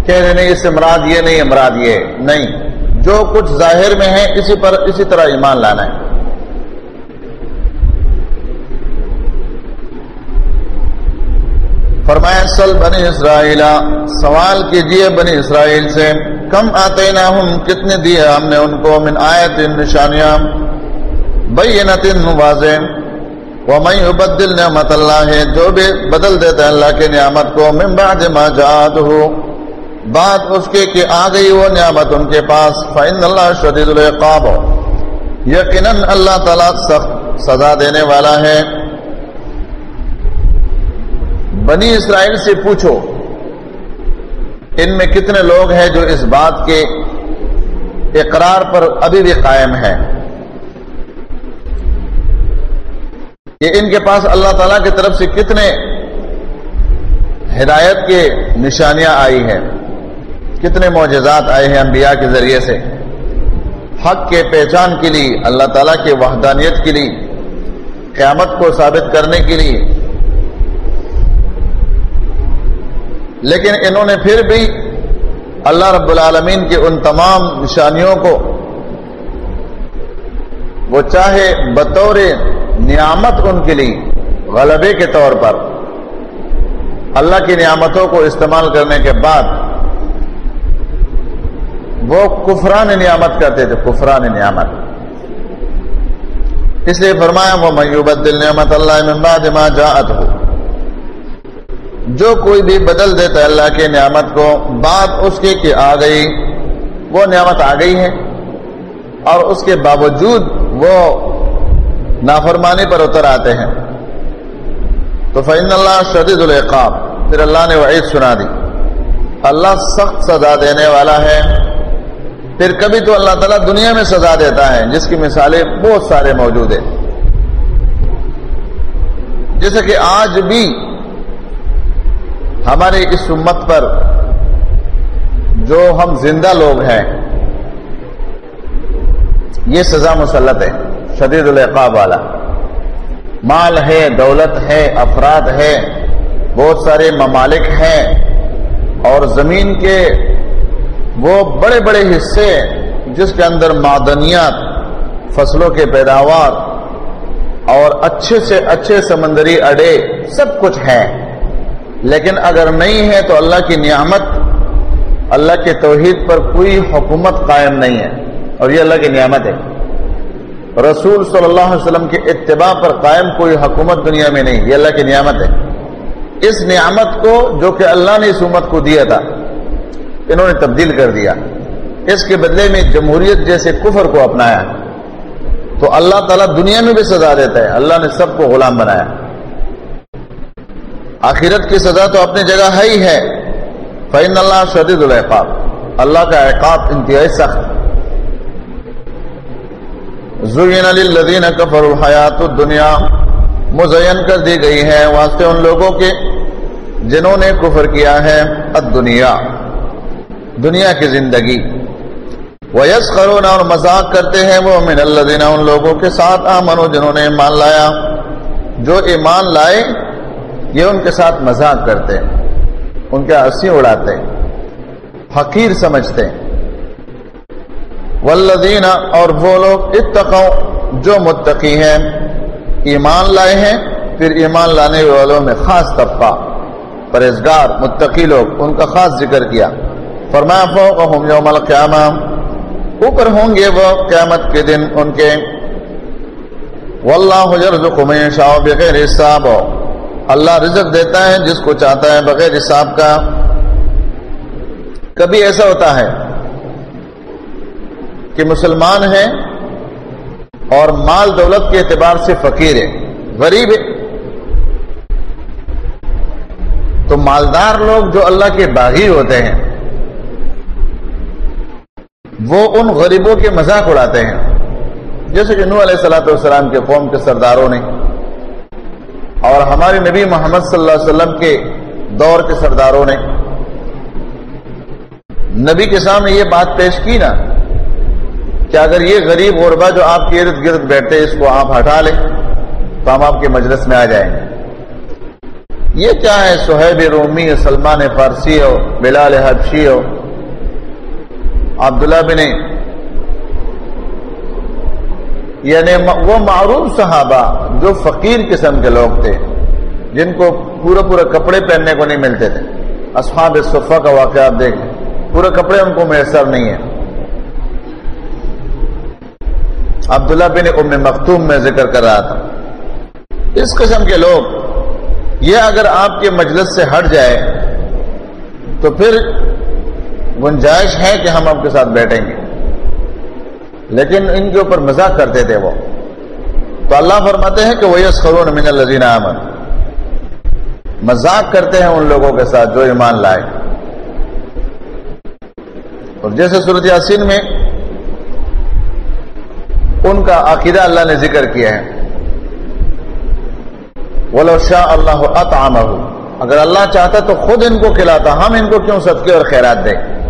کہہ رہے نہیں اس سے مراد یہ نہیں، مراد یہ نہیں۔ جو کچھ ظاہر میں ہے، اسی پر، اسی طرح ایمان لانا ہے۔ فرمایا، سل بنی اسرائیل، سوال کیجیے بنی اسرائیل سے، کم آتے نہ ہم کتنے دیے ہم نے ان کو من آیت نشانیاں؟ بینت واضح، ومن يبدل نعمت اللہ ہے جو بھی بدل دیتا ہے اللہ کے نعمت کو، من بعد ما جاءته۔ بعد اس کے کہ آ گئی وہ نعمت ان کے پاس، فإن اللہ شدید العقاب۔ یقیناً اللہ تعالیٰ سخت سزا دینے والا ہے۔ بنی اسرائیل سے پوچھو، ان میں کتنے لوگ ہیں جو اس بات کے اقرار پر ابھی بھی قائم ہیں؟ کہ ان کے پاس اللہ تعالیٰ کی طرف سے کتنے ہدایت کے نشانیاں آئی ہیں؟ کتنے معجزات آئے ہیں انبیاء کے ذریعے سے؟ حق کے پہچان کے لیے، اللہ تعالیٰ کے وحدانیت کے لیے، قیامت کو ثابت کرنے کے لیے لیکن انہوں نے پھر بھی اللہ رب العالمین کے ان تمام نشانیوں کو وہ چاہے بطور نعمت ان کے لیے غلبے کے طور پر اللہ کی نعمتوں کو استعمال کرنے کے بعد وہ کفران نعمت کرتے تھے، کفران نعمت۔ اس لیے فرمایا وہ میوبت دل نعمت اللہ ما جاءت ہو جو کوئی بھی بدل دیتا ہے اللہ کے نعمت کو، بات اس کے کہ آ گئی، وہ نعمت آ گئی ہے۔ اور اس کے باوجود وہ نافرمانی پر اتر آتے ہیں۔ تو فعن اللہ شدید العقاب۔ پھر اللہ نے وعید سنا دی۔ اللہ سخت سزا دینے والا ہے۔ پھر کبھی تو اللہ تعالیٰ دنیا میں سزا دیتا ہے، جس کی مثالیں بہت سارے موجود ہیں۔ جیسے کہ آج بھی ہمارے اس امت پر جو ہم زندہ لوگ ہیں، یہ سزا مسلط ہے، شدید العقاب والا۔ مال ہے، دولت ہے، افراد ہے، بہت سارے ممالک ہیں اور زمین کے وہ بڑے بڑے حصے جس کے اندر معدنیات، فصلوں کے پیداوار اور اچھے سے اچھے سمندری اڈے سب کچھ ہے لیکن اگر نہیں ہے تو اللہ کی نعمت، اللہ کے توحید پر کوئی حکومت قائم نہیں ہے، اور یہ اللہ کی نعمت ہے۔ رسول صلی اللہ علیہ وسلم کے اتباع پر قائم کوئی حکومت دنیا میں نہیں، یہ اللہ کی نعمت ہے۔ اس نعمت کو جو کہ اللہ نے اس امت کو دیا تھا، انہوں نے تبدیل کر دیا۔ اس کے بدلے میں جمہوریت جیسے کفر کو اپنایا۔ تو اللہ تعالیٰ دنیا میں بھی سزا دیتا ہے، اللہ نے سب کو غلام بنایا۔ آخرت کی سزا تو اپنی جگہ ہے ہی ہے۔ فعن اللہ شدید الحقاب اللہ کا احقاب انتہائی سخت۔ زین للذین کفر الحیات الدنیا مزین کر دی گئی ہے واسطے ان لوگوں کے جنہوں نے کفر کیا ہے۔ الدنیا دنیا کی زندگی۔ وَيَسْخَرُونَ اور مذاق کرتے ہیں وہ من الذین ان لوگوں کے ساتھ آمنو جنہوں نے ایمان لایا۔ جو ایمان لائے یہ ان کے ساتھ مذاق کرتے ہیں، ان کے ہنسی اڑاتے ہیں حقیر سمجھتے ہیں۔ والذین اور وہ لوگ اتقو جو متقی ہیں، ایمان لائے ہیں، پھر ایمان لانے والوں میں خاص طبقہ پرہزگار متقی لوگ، ان کا خاص ذکر کیا۔ فرمایا فوقہم یوم القیامہ۔ اوپر ہوں گے وہ قیامت کے دن ان کے۔ واللہ یرزق من یشاء بغیر حساب۔ اللہ رزق دیتا ہے، جس کو چاہتا ہے، بغیر حساب کا۔ کبھی ایسا ہوتا ہے کہ مسلمان ہیں اور مال دولت کے اعتبار سے فقیر ہے غریب ہے تو مالدار لوگ جو اللہ کے باغی ہوتے ہیں، وہ ان غریبوں کے مذاق اڑاتے ہیں۔ جیسے کہ نو علیہ السلاۃ والسلام کے قوم کے سرداروں نے اور ہمارے نبی محمد صلی اللہ علیہ وسلم کے دور کے سرداروں نے نبی کے سامنے یہ بات پیش کی نا کہ اگر یہ غریب غربا جو آپ کے ارد گرد بیٹھے اس کو آپ ہٹا لیں تو ہم آپ کے مجلس میں آ جائیں گے۔ یہ کیا ہے؟ سہیب رومی، سلمان فارسی ہو، بلال حبشی ہو۔ عبداللہ بن یعنی وہ معروف صحابہ جو فقیر قسم کے لوگ تھے، جن کو پورے پورے کپڑے پہننے کو نہیں ملتے تھے۔ اصحاب صفا کا واقعہ آپ دیکھ پورے کپڑے ان کو میسر نہیں ہے عبداللہ بن ام مختوم میں ذکر کر رہا تھا۔ اس قسم کے لوگ، یہ اگر آپ کے مجلس سے ہٹ جائے، تو پھر گنجائش ہے کہ ہم آپ کے ساتھ بیٹھیں گے۔ لیکن ان کے اوپر مزاق کرتے تھے وہ۔ تو اللہ فرماتے ہیں کہ وہ یس خرون من الزین احمد مذاق کرتے ہیں ان لوگوں کے ساتھ جو ایمان لائے۔ اور جیسے صورت یاسین میں ان کا عقیدہ اللہ نے ذکر کیا ہے۔ ولو شاہ اللہ اطعامہ اگر اللہ چاہتا تو خود ان کو کھلاتا۔ ہم ان کو کیوں صدقے اور خیرات دیں؟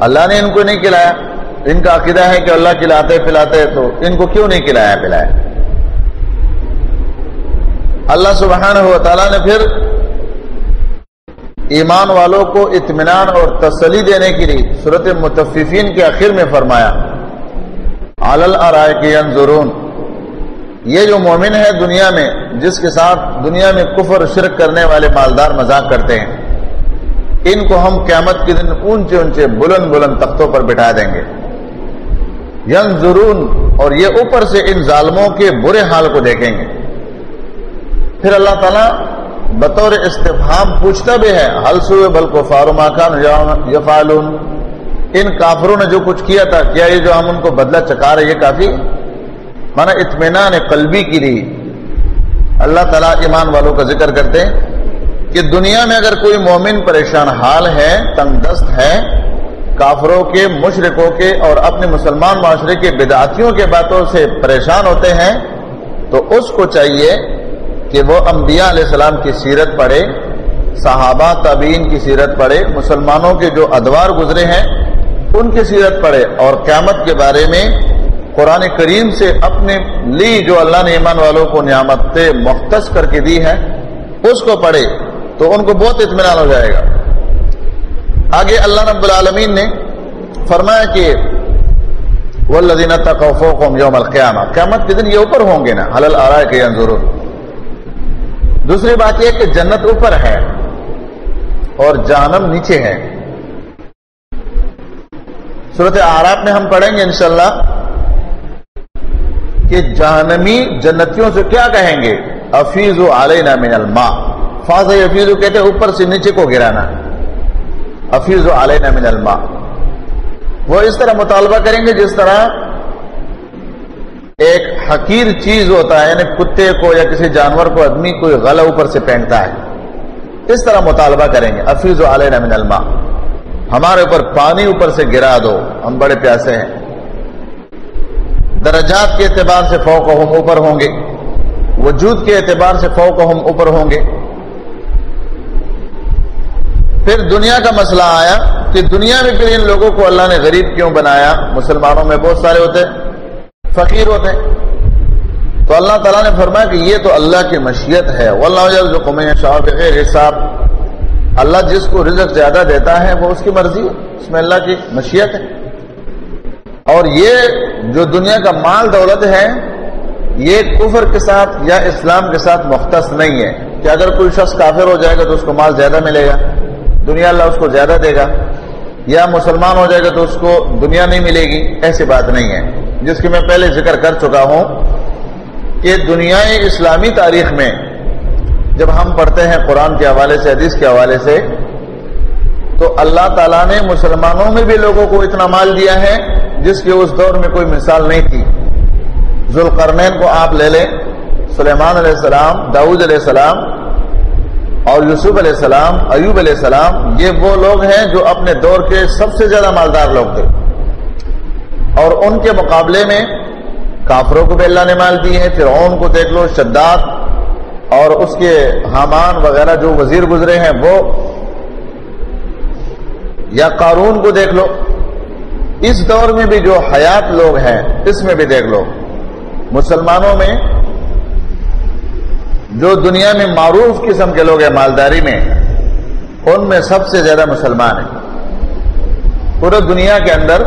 اللہ نے ان کو نہیں کھلایا۔ ان کا عقیدہ ہے کہ اللہ کھلاتے پلاتے تو ان کو کیوں نہیں کھلایا پلایا؟ اللہ سبحانہ و تعالیٰ نے پھر ایمان والوں کو اطمینان اور تسلی دینے کے لیے صورت متففین کے آخر میں فرمایا علل ارائے کی انضرون یہ جو مومن ہے دنیا میں، جس کے ساتھ دنیا میں کفر شرک کرنے والے مالدار مذاق کرتے ہیں، ان کو ہم قیامت کے دن اونچے اونچے بلند بلند تختوں پر بٹھا دیں گے۔ ینظرون، اور یہ اوپر سے ان ظالموں کے برے حال کو دیکھیں گے۔ پھر اللہ تعالیٰ بطور استفہام پوچھتا بھی ہے حلسو بل کو فاروما خان ان کافروں نے جو کچھ کیا تھا، کیا یہ جو ہم ان کو بدلہ چکا رہے، یہ کافی؟ مانا اطمینان قلبی کے لیے اللہ تعالیٰ ایمان والوں کا ذکر کرتے ہیں کہ دنیا میں اگر کوئی مومن پریشان حال ہے تنگ دست ہے کافروں کے مشرقوں کے اور اپنے مسلمان معاشرے کے بدعتیوں کے باتوں سے پریشان ہوتے ہیں، تو اس کو چاہیے کہ وہ انبیاء علیہ السلام کی سیرت پڑھے، صحابہ تابعین کی سیرت پڑھے، مسلمانوں کے جو ادوار گزرے ہیں، ان کی سیرت پڑھے اور قیامت کے بارے میں قرآن کریم سے اپنے لی جو اللہ نے ایمان والوں کو نعمت مختص کر کے دی ہے اس کو پڑھے تو ان کو بہت اطمینان ہو جائے گا۔ آگے اللہ رب العالمین نے فرمایا کہ وہ لدینہ تقوم یوم القیامہ قیامت کے دن یہ اوپر ہوں گے نا حلل آ رہا ہے ضرور دوسری بات یہ کہ جنت اوپر ہے اور جانم نیچے ہے۔ صورت آراب میں ہم پڑھیں گے انشاءاللہ کہ جہنمی جنتیوں سے کیا کہیں گے؟ افیز علینا من الماء۔ فاض افیز کہتے اوپر سے نیچے کو گرانا۔ افیز علینا من الماء۔ وہ اس طرح مطالبہ کریں گے جس طرح ایک حقیر چیز ہوتا ہے یعنی کتے کو یا کسی جانور کو آدمی کوئی غلہ اوپر سے پہنتا ہے۔ اس طرح مطالبہ کریں گے افیز علینا من الماء۔ ہمارے اوپر پانی اوپر سے گرا دو، ہم بڑے پیاسے ہیں۔ درجات کے اعتبار سے فوق ہم اوپر ہوں گے۔ وجود کے اعتبار سے فوق ہم اوپر ہوں گے۔ پھر دنیا کا مسئلہ آیا کہ دنیا میں پھر ان لوگوں کو اللہ نے غریب کیوں بنایا؟ مسلمانوں میں بہت سارے ہوتے، فقیر ہوتے۔ تو اللہ تعالیٰ نے فرمایا کہ یہ تو اللہ کی مشیت ہے۔ واللہ شاہ بغیر حساب۔ اللہ جس کو رزق زیادہ دیتا ہے وہ اس کی مرضی ہے، اس میں اللہ کی مشیت ہے۔ اور یہ جو دنیا کا مال دولت ہے، یہ کفر کے ساتھ یا اسلام کے ساتھ مختص نہیں ہے۔ کہ اگر کوئی شخص کافر ہو جائے گا تو اس کو مال زیادہ ملے گا۔ دنیا اللہ اس کو زیادہ دے گا یا مسلمان ہو جائے گا تو اس کو دنیا نہیں ملے گی، ایسی بات نہیں ہے۔ جس کی میں پہلے ذکر کر چکا ہوں کہ دنیا اسلامی تاریخ میں جب ہم پڑھتے ہیں قرآن کے حوالے سے، حدیث کے حوالے سے، تو اللہ تعالیٰ نے مسلمانوں میں بھی لوگوں کو اتنا مال دیا ہے جس کی اس دور میں کوئی مثال نہیں تھی۔ ذوالقرنین کو آپ لے لیں، سلیمان علیہ السلام، داؤد علیہ السلام اور یوسف علیہ السلام، ایوب علیہ السلام، یہ وہ لوگ ہیں جو اپنے دور کے سب سے زیادہ مالدار لوگ تھے۔ اور ان کے مقابلے میں کافروں کو بھی اللہ نے مال دی ہے فرعون کو دیکھ لو، شداد اور اس کے حامان وغیرہ جو وزیر گزرے ہیں، وہ یا قارون کو دیکھ لو۔ اس دور میں بھی جو حیات لوگ ہیں، اس میں بھی دیکھ لو۔ مسلمانوں میں جو دنیا میں معروف قسم کے لوگ ہیں مالداری میں، ان میں سب سے زیادہ مسلمان ہیں۔ پورے دنیا کے اندر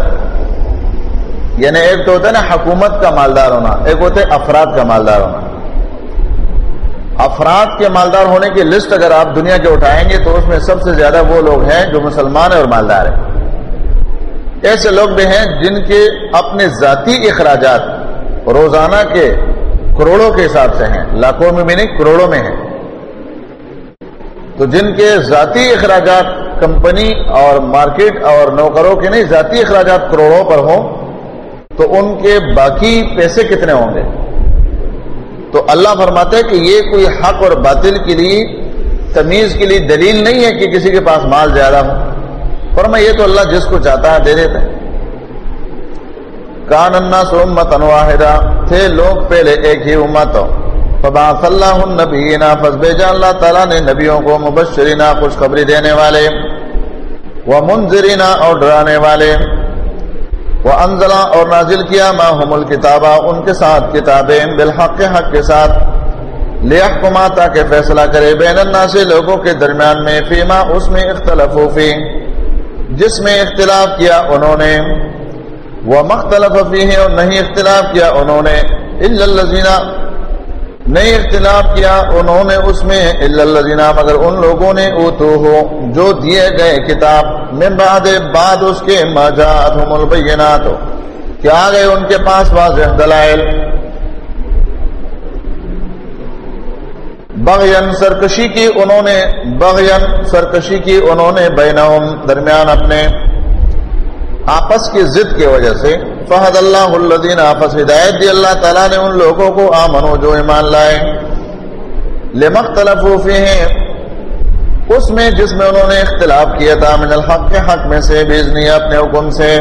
یعنی ایک تو ہوتا ہے نا حکومت کا مالدار ہونا، ایک ہوتا ہے افراد کا مالدار ہونا۔ افراد کے مالدار ہونے کی لسٹ اگر آپ دنیا کے اٹھائیں گے تو اس میں سب سے زیادہ وہ لوگ ہیں جو مسلمان ہیں اور مالدار ہیں۔ ایسے لوگ بھی ہیں جن کے اپنے ذاتی اخراجات، روزانہ کے کروڑوں کے حساب سے ہیں، لاکھوں میں بھی نہیں، کروڑوں میں ہیں۔ تو جن کے ذاتی اخراجات کمپنی اور مارکیٹ اور نوکروں کے نہیں، ذاتی اخراجات کروڑوں پر ہوں، تو ان کے باقی پیسے کتنے ہوں گے؟ تو اللہ فرماتا ہے کہ یہ کوئی حق اور باطل کے لیے، تمیز کے لیے دلیل نہیں ہے کہ کسی کے پاس مال زیادہ ہو۔ فرما یہ تو اللہ جس کو چاہتا ہے دے دیتا ہے۔ کان انا سمت انواحدہ تھے لوگ پہلے ایک ہی امت۔ ہو فباث اللہ النبینا فزبیجا اللہ تعالیٰ نے نبیوں کو مبشرینا خوشخبری دینے والے ومنذرینا اور ڈرانے والے۔ وہ انزلہ اور نازل کیا ما ماہم الکتابہ ان کے ساتھ کتابیں بالحق، حق کے ساتھ۔ لیحکما، تاکہ فیصلہ کرے بین الناس لوگوں کے درمیان میں، فیما، اس میں اختلف فی۔ جس میں اختلاف کیا انہوں نے۔ وہ مختلف فی اور نہیں اختلاف کیا انہوں نے۔ الزینہ نہیں اختلاف کیا انہوں نے اس میں۔ الزینہ مگر ان لوگوں نے اوتو ہو جو دیے گئے کتاب۔ من بعد بعد اس کے مجاعتهم البینات کہ آ گئے ان کے پاس واضح دلائل؟ بغین سرکشی کی انہوں نے بغین سرکشی کی انہوں نے بینہم درمیان اپنے آپس کی ضد کی وجہ سے فہد اللہ الدین آپس ہدایت دی اللہ تعالیٰ نے ان لوگوں کو آمنو جو ایمان لائے۔ لمک لمختلف ہیں اس میں جس میں انہوں نے اختلاف کیا تھا، من الحق کے حق میں سے بیزنی اپنے حکم سے۔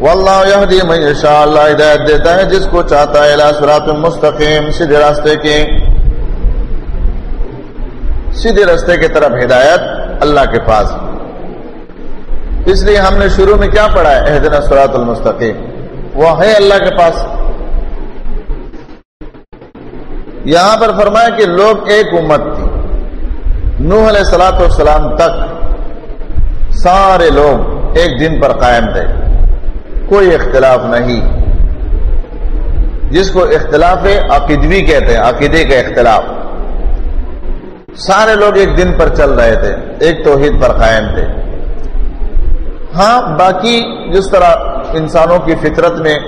واللہ یہدی من یشاء، اللہ ہدایت دیتا ہے، جس کو چاہتا ہے، الى صراط مستقیم، سیدھے راستے کے۔ سیدھے راستے کی طرف ہدایت اللہ کے پاس۔ اس لیے ہم نے شروع میں کیا پڑھا ہے؟ اہدنا سرات المستقیم۔ وہ ہے اللہ کے پاس۔ یہاں پر فرمایا کہ لوگ ایک امت تھی۔ نوح علیہ سلاۃ والسلام تک سارے لوگ ایک دن پر قائم تھے۔ کوئی اختلاف نہیں۔ جس کو اختلاف عقیدوی کہتے ہیں، عقیدے کا اختلاف۔ سارے لوگ ایک دن پر چل رہے تھے، ایک توحید پر قائم تھے۔ ہاں باقی جس طرح انسانوں کی فطرت میں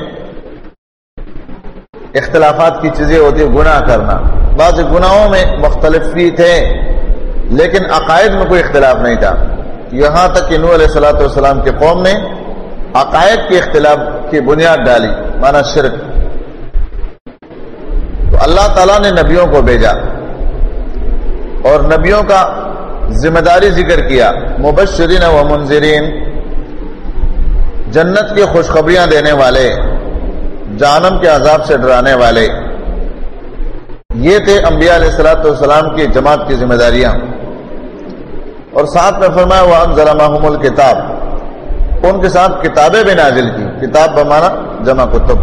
اختلافات کی چیزیں ہوتی گناہ کرنا۔ بعض گناہوں میں مختلف بھی تھے، لیکن عقائد میں کوئی اختلاف نہیں تھا۔ یہاں تک کہ نور علیہ السلاۃ والسلام کے قوم نے عقائد کے اختلاف کی بنیاد ڈالی مانا شرک۔ تو اللہ تعالیٰ نے نبیوں کو بھیجا اور نبیوں کا ذمہ داری ذکر کیا، مبشرین و منظرین جنت کی خوشخبریاں دینے والے جانم کے عذاب سے ڈرانے والے۔ یہ تھے انبیاء علیہ السلاۃ والسلام کی جماعت کی ذمہ داریاں۔ اور ساتھ میں فرمایا وہ ذرا محم الکتاب ان کے ساتھ کتابیں بھی نازل کی۔ کتاب بمانا جمع کتب۔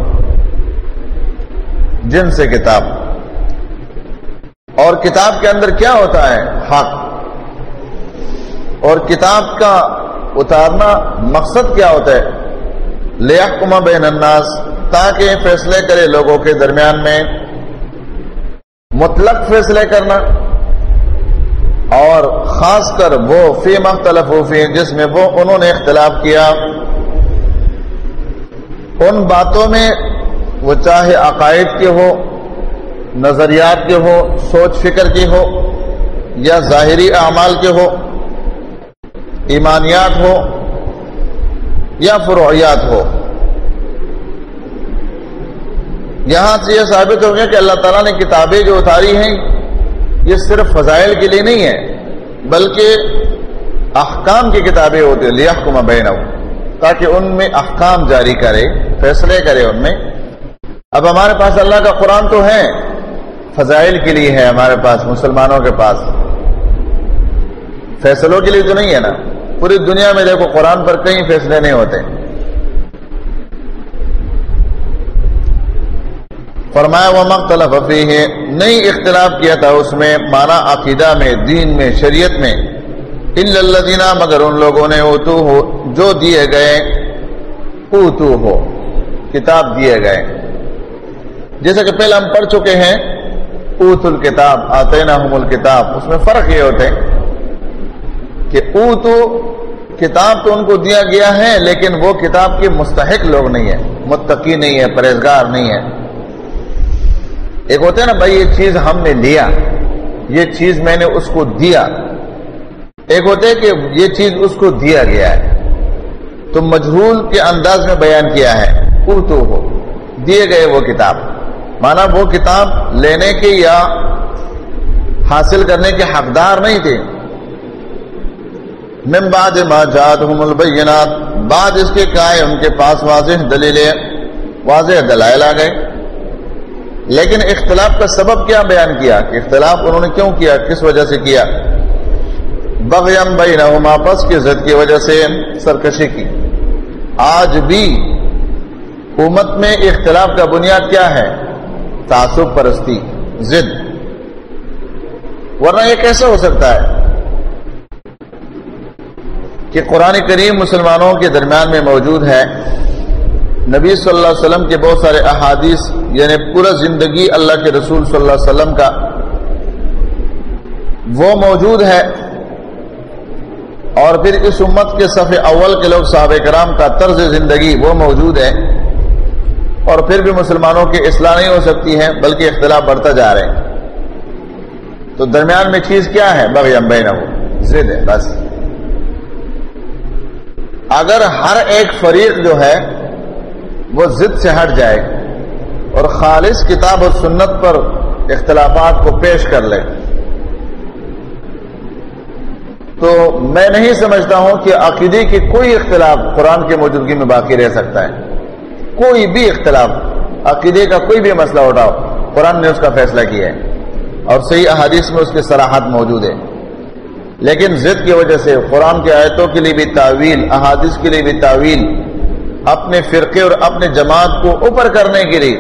جن سے کتاب۔ اور کتاب کے اندر کیا ہوتا ہے؟ حق۔ اور کتاب کا اتارنا مقصد کیا ہوتا ہے؟ لیاقما بین الناس، تاکہ فیصلے کرے لوگوں کے درمیان میں۔ مطلق فیصلے کرنا۔ اور خاص کر وہ فی مختلف فی جس میں وہ انہوں نے اختلاف کیا۔ ان باتوں میں وہ چاہے عقائد کے ہو، نظریات کے ہو، سوچ فکر کی ہو، یا ظاہری اعمال کے ہو۔ ایمانیات ہو یا فروعیات ہو۔ یہاں سے یہ ثابت ہو گیا کہ اللہ تعالیٰ نے کتابیں جو اتاری ہیں، یہ صرف فضائل کے لیے نہیں ہے بلکہ احکام کی کتابیں ہوتی ہیں۔ لیا بین تاکہ ان میں احکام جاری کرے، فیصلے کرے ان میں۔ اب ہمارے پاس اللہ کا قرآن تو ہے، فضائل کے لیے ہے ہمارے پاس، مسلمانوں کے پاس۔ فیصلوں کے لیے تو نہیں ہے نا۔ پوری دنیا میں دیکھو قرآن پر کئی فیصلے نہیں ہوتے۔ فرمایا وہ مختلف ہے نہیں اختلاف کیا تھا اس میں، مانا عقیدہ میں، دین میں، شریعت میں۔ ان اللہ مگر ان لوگوں نے اوتو ہو جو دیے گئے اوتو ہو کتاب دیے گئے۔ جیسا کہ پہلے ہم پڑھ چکے ہیں اوت الکتاب آتے نا الکتاب۔ اس میں فرق یہ ہوتے کہ اوتو کتاب تو ان کو دیا گیا ہے، لیکن وہ کتاب کے مستحق لوگ نہیں ہے متقی نہیں ہے پرہیزگار نہیں ہے ایک ہوتا ہے نا، بھائی یہ چیز ہم نے لیا، یہ چیز میں نے اس کو دیا۔ ایک ہوتا ہے کہ یہ چیز اس کو دیا گیا ہے۔ تو مجہول کے انداز میں بیان کیا ہے اردو ہو، دیے گئے وہ کتاب۔ مانا وہ کتاب لینے کے یا حاصل کرنے کے حقدار نہیں تھے۔ من بعد ما جاتهم البینات، بعد اس کے کائے ان کے پاس واضح دلیلیں، واضح دلائل آ گئے۔ لیکن اختلاف کا سبب کیا بیان کیا؟ کہ اختلاف انہوں نے کیوں کیا؟ کس وجہ سے کیا؟ بغیم بینہم آپس کی زد کی وجہ سے سرکشی کی۔ آج بھی امت میں اختلاف کا بنیاد کیا ہے؟ تعصب پرستی زد ورنہ یہ کیسے ہو سکتا ہے؟ کہ قرآن کریم مسلمانوں کے درمیان میں موجود ہے۔ نبی صلی اللہ علیہ وسلم کے بہت سارے احادیث یعنی پورا زندگی اللہ کے رسول صلی اللہ علیہ وسلم کا وہ موجود ہے۔ اور پھر اس امت کے صفحے اول کے لوگ صحابہ کرام کا طرز زندگی وہ موجود ہے۔ اور پھر بھی مسلمانوں کی اصلاح نہیں ہو سکتی ہے، بلکہ اختلاف بڑھتا جا رہے ہیں تو درمیان میں چیز کیا ہے؟ بغیم بین زد ہے، بس۔ اگر ہر ایک فریق جو ہے وہ ضد سے ہٹ جائے اور خالص کتاب اور سنت پر اختلافات کو پیش کر لے تو میں نہیں سمجھتا ہوں کہ عقیدے کی کوئی اختلاف قرآن کی موجودگی میں باقی رہ سکتا ہے۔ کوئی بھی اختلاف، عقیدے کا کوئی بھی مسئلہ اٹھاؤ، قرآن نے اس کا فیصلہ کیا ہے۔ اور صحیح احادیث میں اس کی سراحت موجود ہے لیکن ضد کی وجہ سے قرآن کی آیتوں کے لیے بھی تعویل، احادیث کے لیے بھی تعویل، اپنے فرقے اور اپنے جماعت کو اوپر کرنے کے لیے۔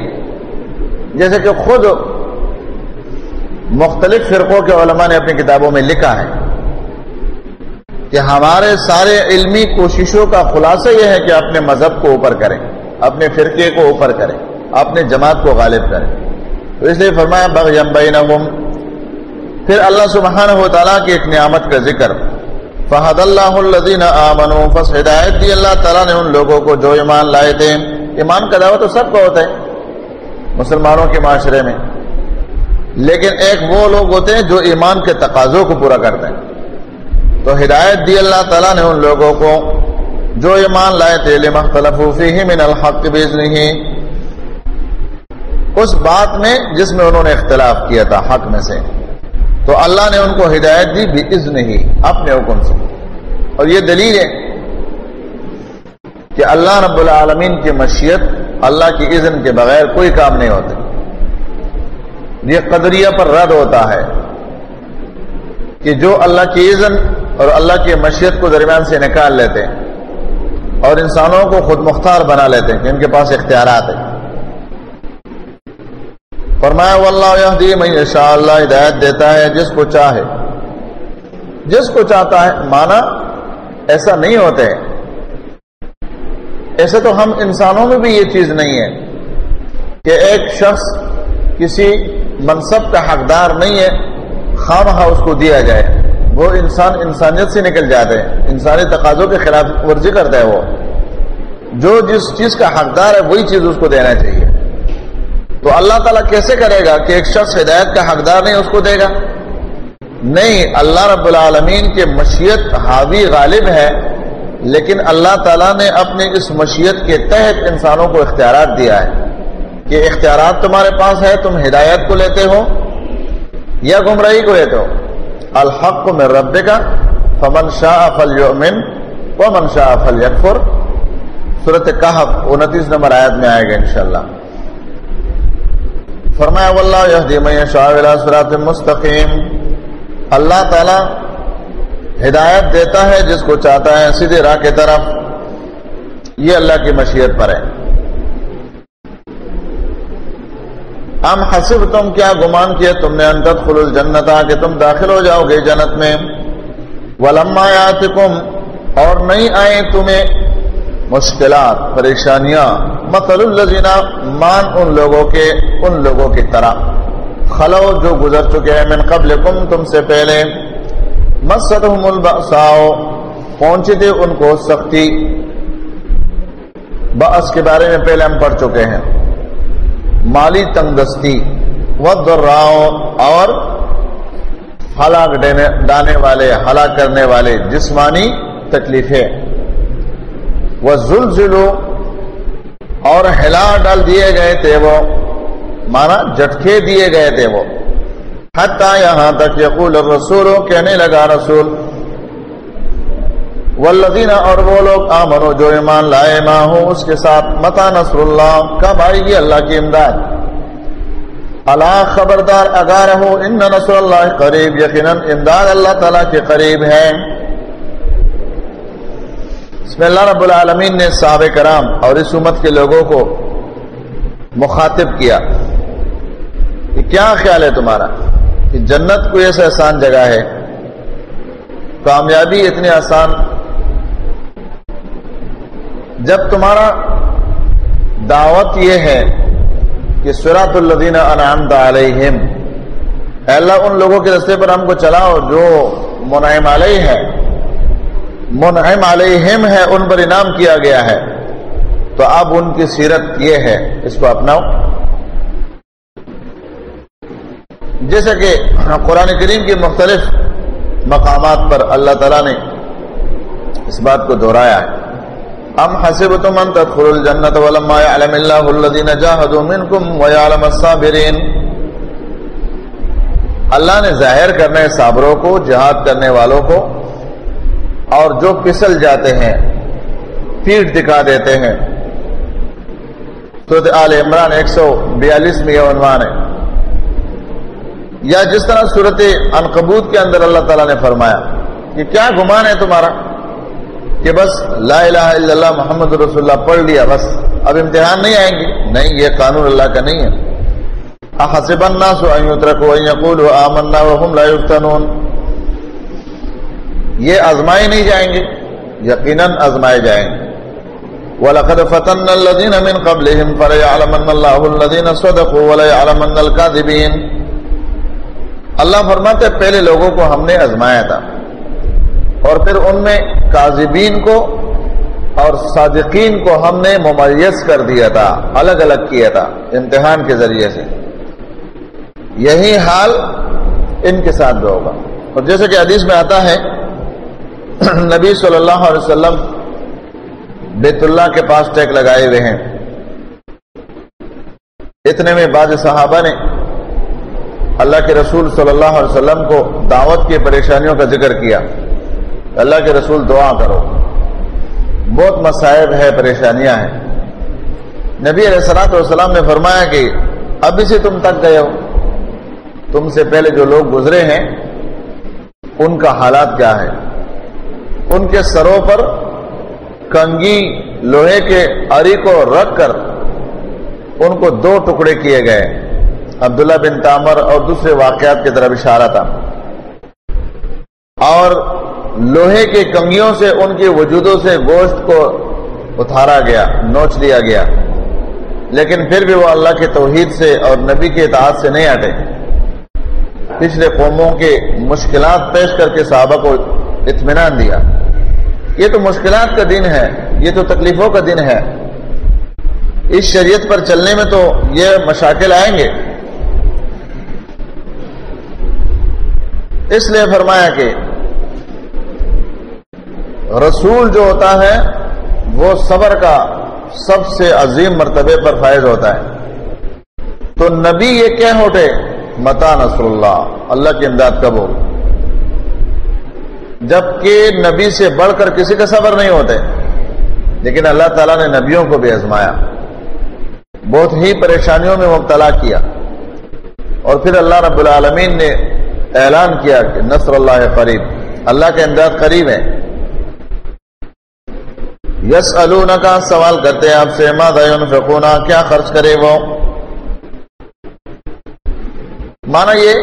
جیسے کہ خود مختلف فرقوں کے علماء نے اپنی کتابوں میں لکھا ہے کہ ہمارے سارے علمی کوششوں کا خلاصہ یہ ہے کہ اپنے مذہب کو اوپر کریں، اپنے فرقے کو اوپر کریں، اپنے جماعت کو غالب کریں۔ تو اس لیے فرمایا، بغیم بینہم پھر اللہ سبحانہ و تعالیٰ کی ایک نعمت کا ذکر۔ فہد اللہ الذین آمنوا فس ہدایت دی اللہ تعالیٰ نے ان لوگوں کو جو ایمان لائے تھے۔ ایمان کا دعوت تو سب کو ہوتا ہے مسلمانوں کے معاشرے میں۔ لیکن ایک وہ لوگ ہوتے ہیں جو ایمان کے تقاضوں کو پورا کرتے ہیں۔ تو ہدایت دی اللہ تعالیٰ نے ان لوگوں کو جو ایمان لائے تھے۔ لمختلف فیہ من الحق بیزنہی اس بات میں جس میں انہوں نے اختلاف کیا تھا، حق میں سے۔ تو اللہ نے ان کو ہدایت دی بھی اذن ہی اپنے حکم سے۔ اور یہ دلیل ہے کہ اللہ رب العالمین کی مشیت اللہ کی اذن کے بغیر کوئی کام نہیں ہوتا۔ یہ قدریہ پر رد ہوتا ہے کہ جو اللہ کی اذن اور اللہ کی مشیت کو درمیان سے نکال لیتے ہیں اور انسانوں کو خود مختار بنا لیتے ہیں کہ ان کے پاس اختیارات ہیں۔ فرمایا، واللہ میں شاء اللہ ہدایت دیتا ہے جس کو چاہے۔ جس کو چاہتا ہے، مانا ایسا نہیں ہوتے۔ ایسے تو ہم انسانوں میں بھی یہ چیز نہیں ہے کہ ایک شخص کسی منصب کا حقدار نہیں ہے خام خواہ اس کو دیا جائے۔ وہ انسان انسانیت سے نکل جاتے ہیں۔ انسانی تقاضوں کے خلاف ورزی کرتا ہے وہ۔ جو جس چیز کا حقدار ہے، وہی چیز اس کو دینا چاہیے۔ تو اللہ تعالیٰ کیسے کرے گا کہ ایک شخص ہدایت کا حقدار نہیں اس کو دے گا؟ نہیں، اللہ رب العالمین کے مشیت حاوی غالب ہے، لیکن اللہ تعالیٰ نے اپنے اس مشیت کے تحت انسانوں کو اختیارات دیا ہے کہ اختیارات تمہارے پاس ہے، تم ہدایت کو لیتے ہو یا گمراہی کو لیتے ہو۔ الحق میں رب کا فمن شاہ فل یومن و من شاہ فل یکفر صورت کہف، انتیس نمبر آیت میں آئے گا انشاءاللہ۔ فرمایا، واللہ یہدی من یشاء صراط مستقیم. اللہ تعالی ہدایت دیتا ہے جس کو چاہتا ہے سیدھے راہ کی طرف۔ یہ اللہ کی مشیت پر ہے۔ ام حسب تم کیا گمان کیا تم نے؟ انتت خل الجنتا کہ تم داخل ہو جاؤ گے جنت میں۔ ولما یاتکم، اور نہیں آئے تمہیں مشکلات، پریشانیاں مثل الذین مان ان لوگوں کے، ان لوگوں کی طرح۔ خلو جو گزر چکے ہیں من قبلکم تم سے پہلے۔ مصدہم البأساؤ پہنچی تھی ان کو سختی۔ بأس کے بارے میں پہلے ہم پڑھ چکے ہیں۔ مالی تنگ دستی اور ہلاک ڈانے والے، ہلاک کرنے والے جسمانی تکلیفیں۔ وہ زلزلو اور ہلا ڈال دیے گئے تھے وہ۔ مانا جٹکے دیے گئے تھے وہ۔ حتیٰ یہاں تک یقول الرسول کہنے لگا رسول، والذین اور وہ لوگ آمنو جو ایمان لائے ماں ہوں اس کے ساتھ، متا نصر اللہ، کب آئے گی اللہ کی امداد؟ اللہ خبردار اگار ہو ان نصر اللہ قریب، یقیناً امداد اللہ تعالیٰ کے قریب ہے۔ اس میں اللہ رب العالمین نے صحابہ کرام اور اس امت کے لوگوں کو مخاطب کیا کہ کیا خیال ہے تمہارا کہ جنت کوئی ایسا آسان جگہ ہے؟ کامیابی اتنی آسان؟ جب تمہارا دعوت یہ ہے کہ سورات الدین انعام علیہم اللہ ان لوگوں کے رستے پر ہم کو چلاؤ جو منعم علیہ ہے۔ منعم علیہم ہے، ان پر انعام کیا گیا ہے۔ تو اب ان کی سیرت یہ ہے، اس کو اپناؤ۔ جیسا کہ قرآن کریم کے مختلف مقامات پر اللہ تعالیٰ نے اس بات کو دہرایا ہے۔ ام حسبتم ان تدخلوا الجنة ولما يعلم الله الذين جاهدوا منكم ويعلم الصابرين۔ اللہ نے ظاہر کرنے صابروں کو، جہاد کرنے والوں کو اور جو پسل جاتے ہیں، پیٹ دکھا دیتے ہیں۔ سورت آل عمران ایک سو بیالیس میں یہ عنوان ہے۔ یا جس طرح صورت انقبوت کے اندر اللہ تعالیٰ نے فرمایا، کہ کیا گمان ہے تمہارا؟ کہ بس لا الہ الا اللہ محمد رسول اللہ پڑھ لیا، بس۔ اب امتحان نہیں آئیں گے؟ نہیں، یہ قانون اللہ کا نہیں ہے۔ احسب الناس ان يتركوا ان يقولوا آمنا وهم لا يفتنون یہ ازمائے نہیں جائیں گے، یقیناً ازمائے جائیں گے۔ وَلَقَدْ فَتَنَّ الَّذِينَ مِن قَبْلِهِمْ فَلَيَعْلَمَنَّ اللَّهُ الَّذِينَ صَدَقُوا وَلَيَعْلَمَنَّ الْكَاذِبِينَ۔ اللہ فرماتے، پہلے لوگوں کو ہم نے ازمایا تھا۔ اور پھر ان میں کاذبین کو اور صادقین کو ہم نے ممیز کر دیا تھا، الگ الگ کیا تھا، امتحان کے ذریعے سے۔ یہی حال ان کے ساتھ بھی ہوگا۔ اور جیسے کہ حدیث میں آتا ہے نبی صلی اللہ علیہ وسلم بیت اللہ کے پاس ٹیک لگائے ہوئے ہیں۔ اتنے میں بعض صحابہ نے اللہ کے رسول صلی اللہ علیہ وسلم کو دعوت کی پریشانیوں کا ذکر کیا۔ اللہ کے رسول دعا کرو۔ بہت مصائب ہے پریشانیاں ہیں۔ نبی علیہ السلاۃ والسلام نے فرمایا کہ ابھی سے تم تک گئے ہو۔ تم سے پہلے جو لوگ گزرے ہیں، ان کا حالات کیا ہے ان کے سروں پر کنگی لوہے کے اری کو رکھ کر ان کو دو ٹکڑے کیے گئے۔ عبداللہ بن تامر اور دوسرے واقعات کی طرف اشارہ تھا۔ اور لوہے کے کنگیوں سے ان کے وجودوں سے گوشت کو اتارا گیا، نوچ لیا گیا۔ لیکن پھر بھی وہ اللہ کے توحید سے اور نبی کے اطاعت سے نہیں ہٹے۔ پچھلے قوموں کے مشکلات پیش کر کے صحابہ کو اطمینان دیا۔ یہ تو مشکلات کا دن ہے، یہ تو تکلیفوں کا دن ہے۔ اس شریعت پر چلنے میں تو یہ مشاکل آئیں گے۔ اس لیے فرمایا کہ رسول جو ہوتا ہے، وہ صبر کا سب سے عظیم مرتبے پر فائز ہوتا ہے۔ تو نبی یہ کہہ اٹھے، متا نصر اللہ اللہ کی امداد کب ہو جبکہ نبی سے بڑھ کر کسی کا صبر نہیں ہوتے۔ لیکن اللہ تعالیٰ نے نبیوں کو بھی آزمایا۔ بہت ہی پریشانیوں میں مبتلا کیا۔ اور پھر اللہ رب العالمین نے اعلان کیا کہ نصر اللہ قریب۔ اللہ کے امداد قریب ہے یس کا سوال کرتے ہیں آپ سے فکونا کیا خرچ کرے وہ؟ مانا یہ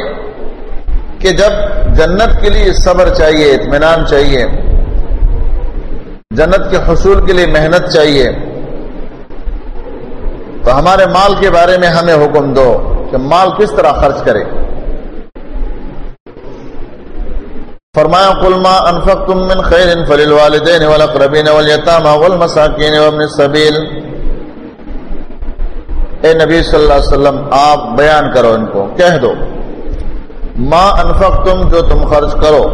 کہ جب جنت کے لیے صبر چاہیے، اطمینان چاہیے، جنت کے حصول کے لیے محنت چاہیے، تو ہمارے مال کے بارے میں ہمیں حکم دو کہ مال کس طرح خرچ کرے۔ فرمایا قلما انفق تم من خیر فلیل والدین والاقربین والیتاما والمساکین وابن السبیل۔ اے نبی صلی اللہ علیہ وسلم، آپ بیان کرو ان کو، کہہ دو۔ ما انفق تم جو تم خرچ کرو،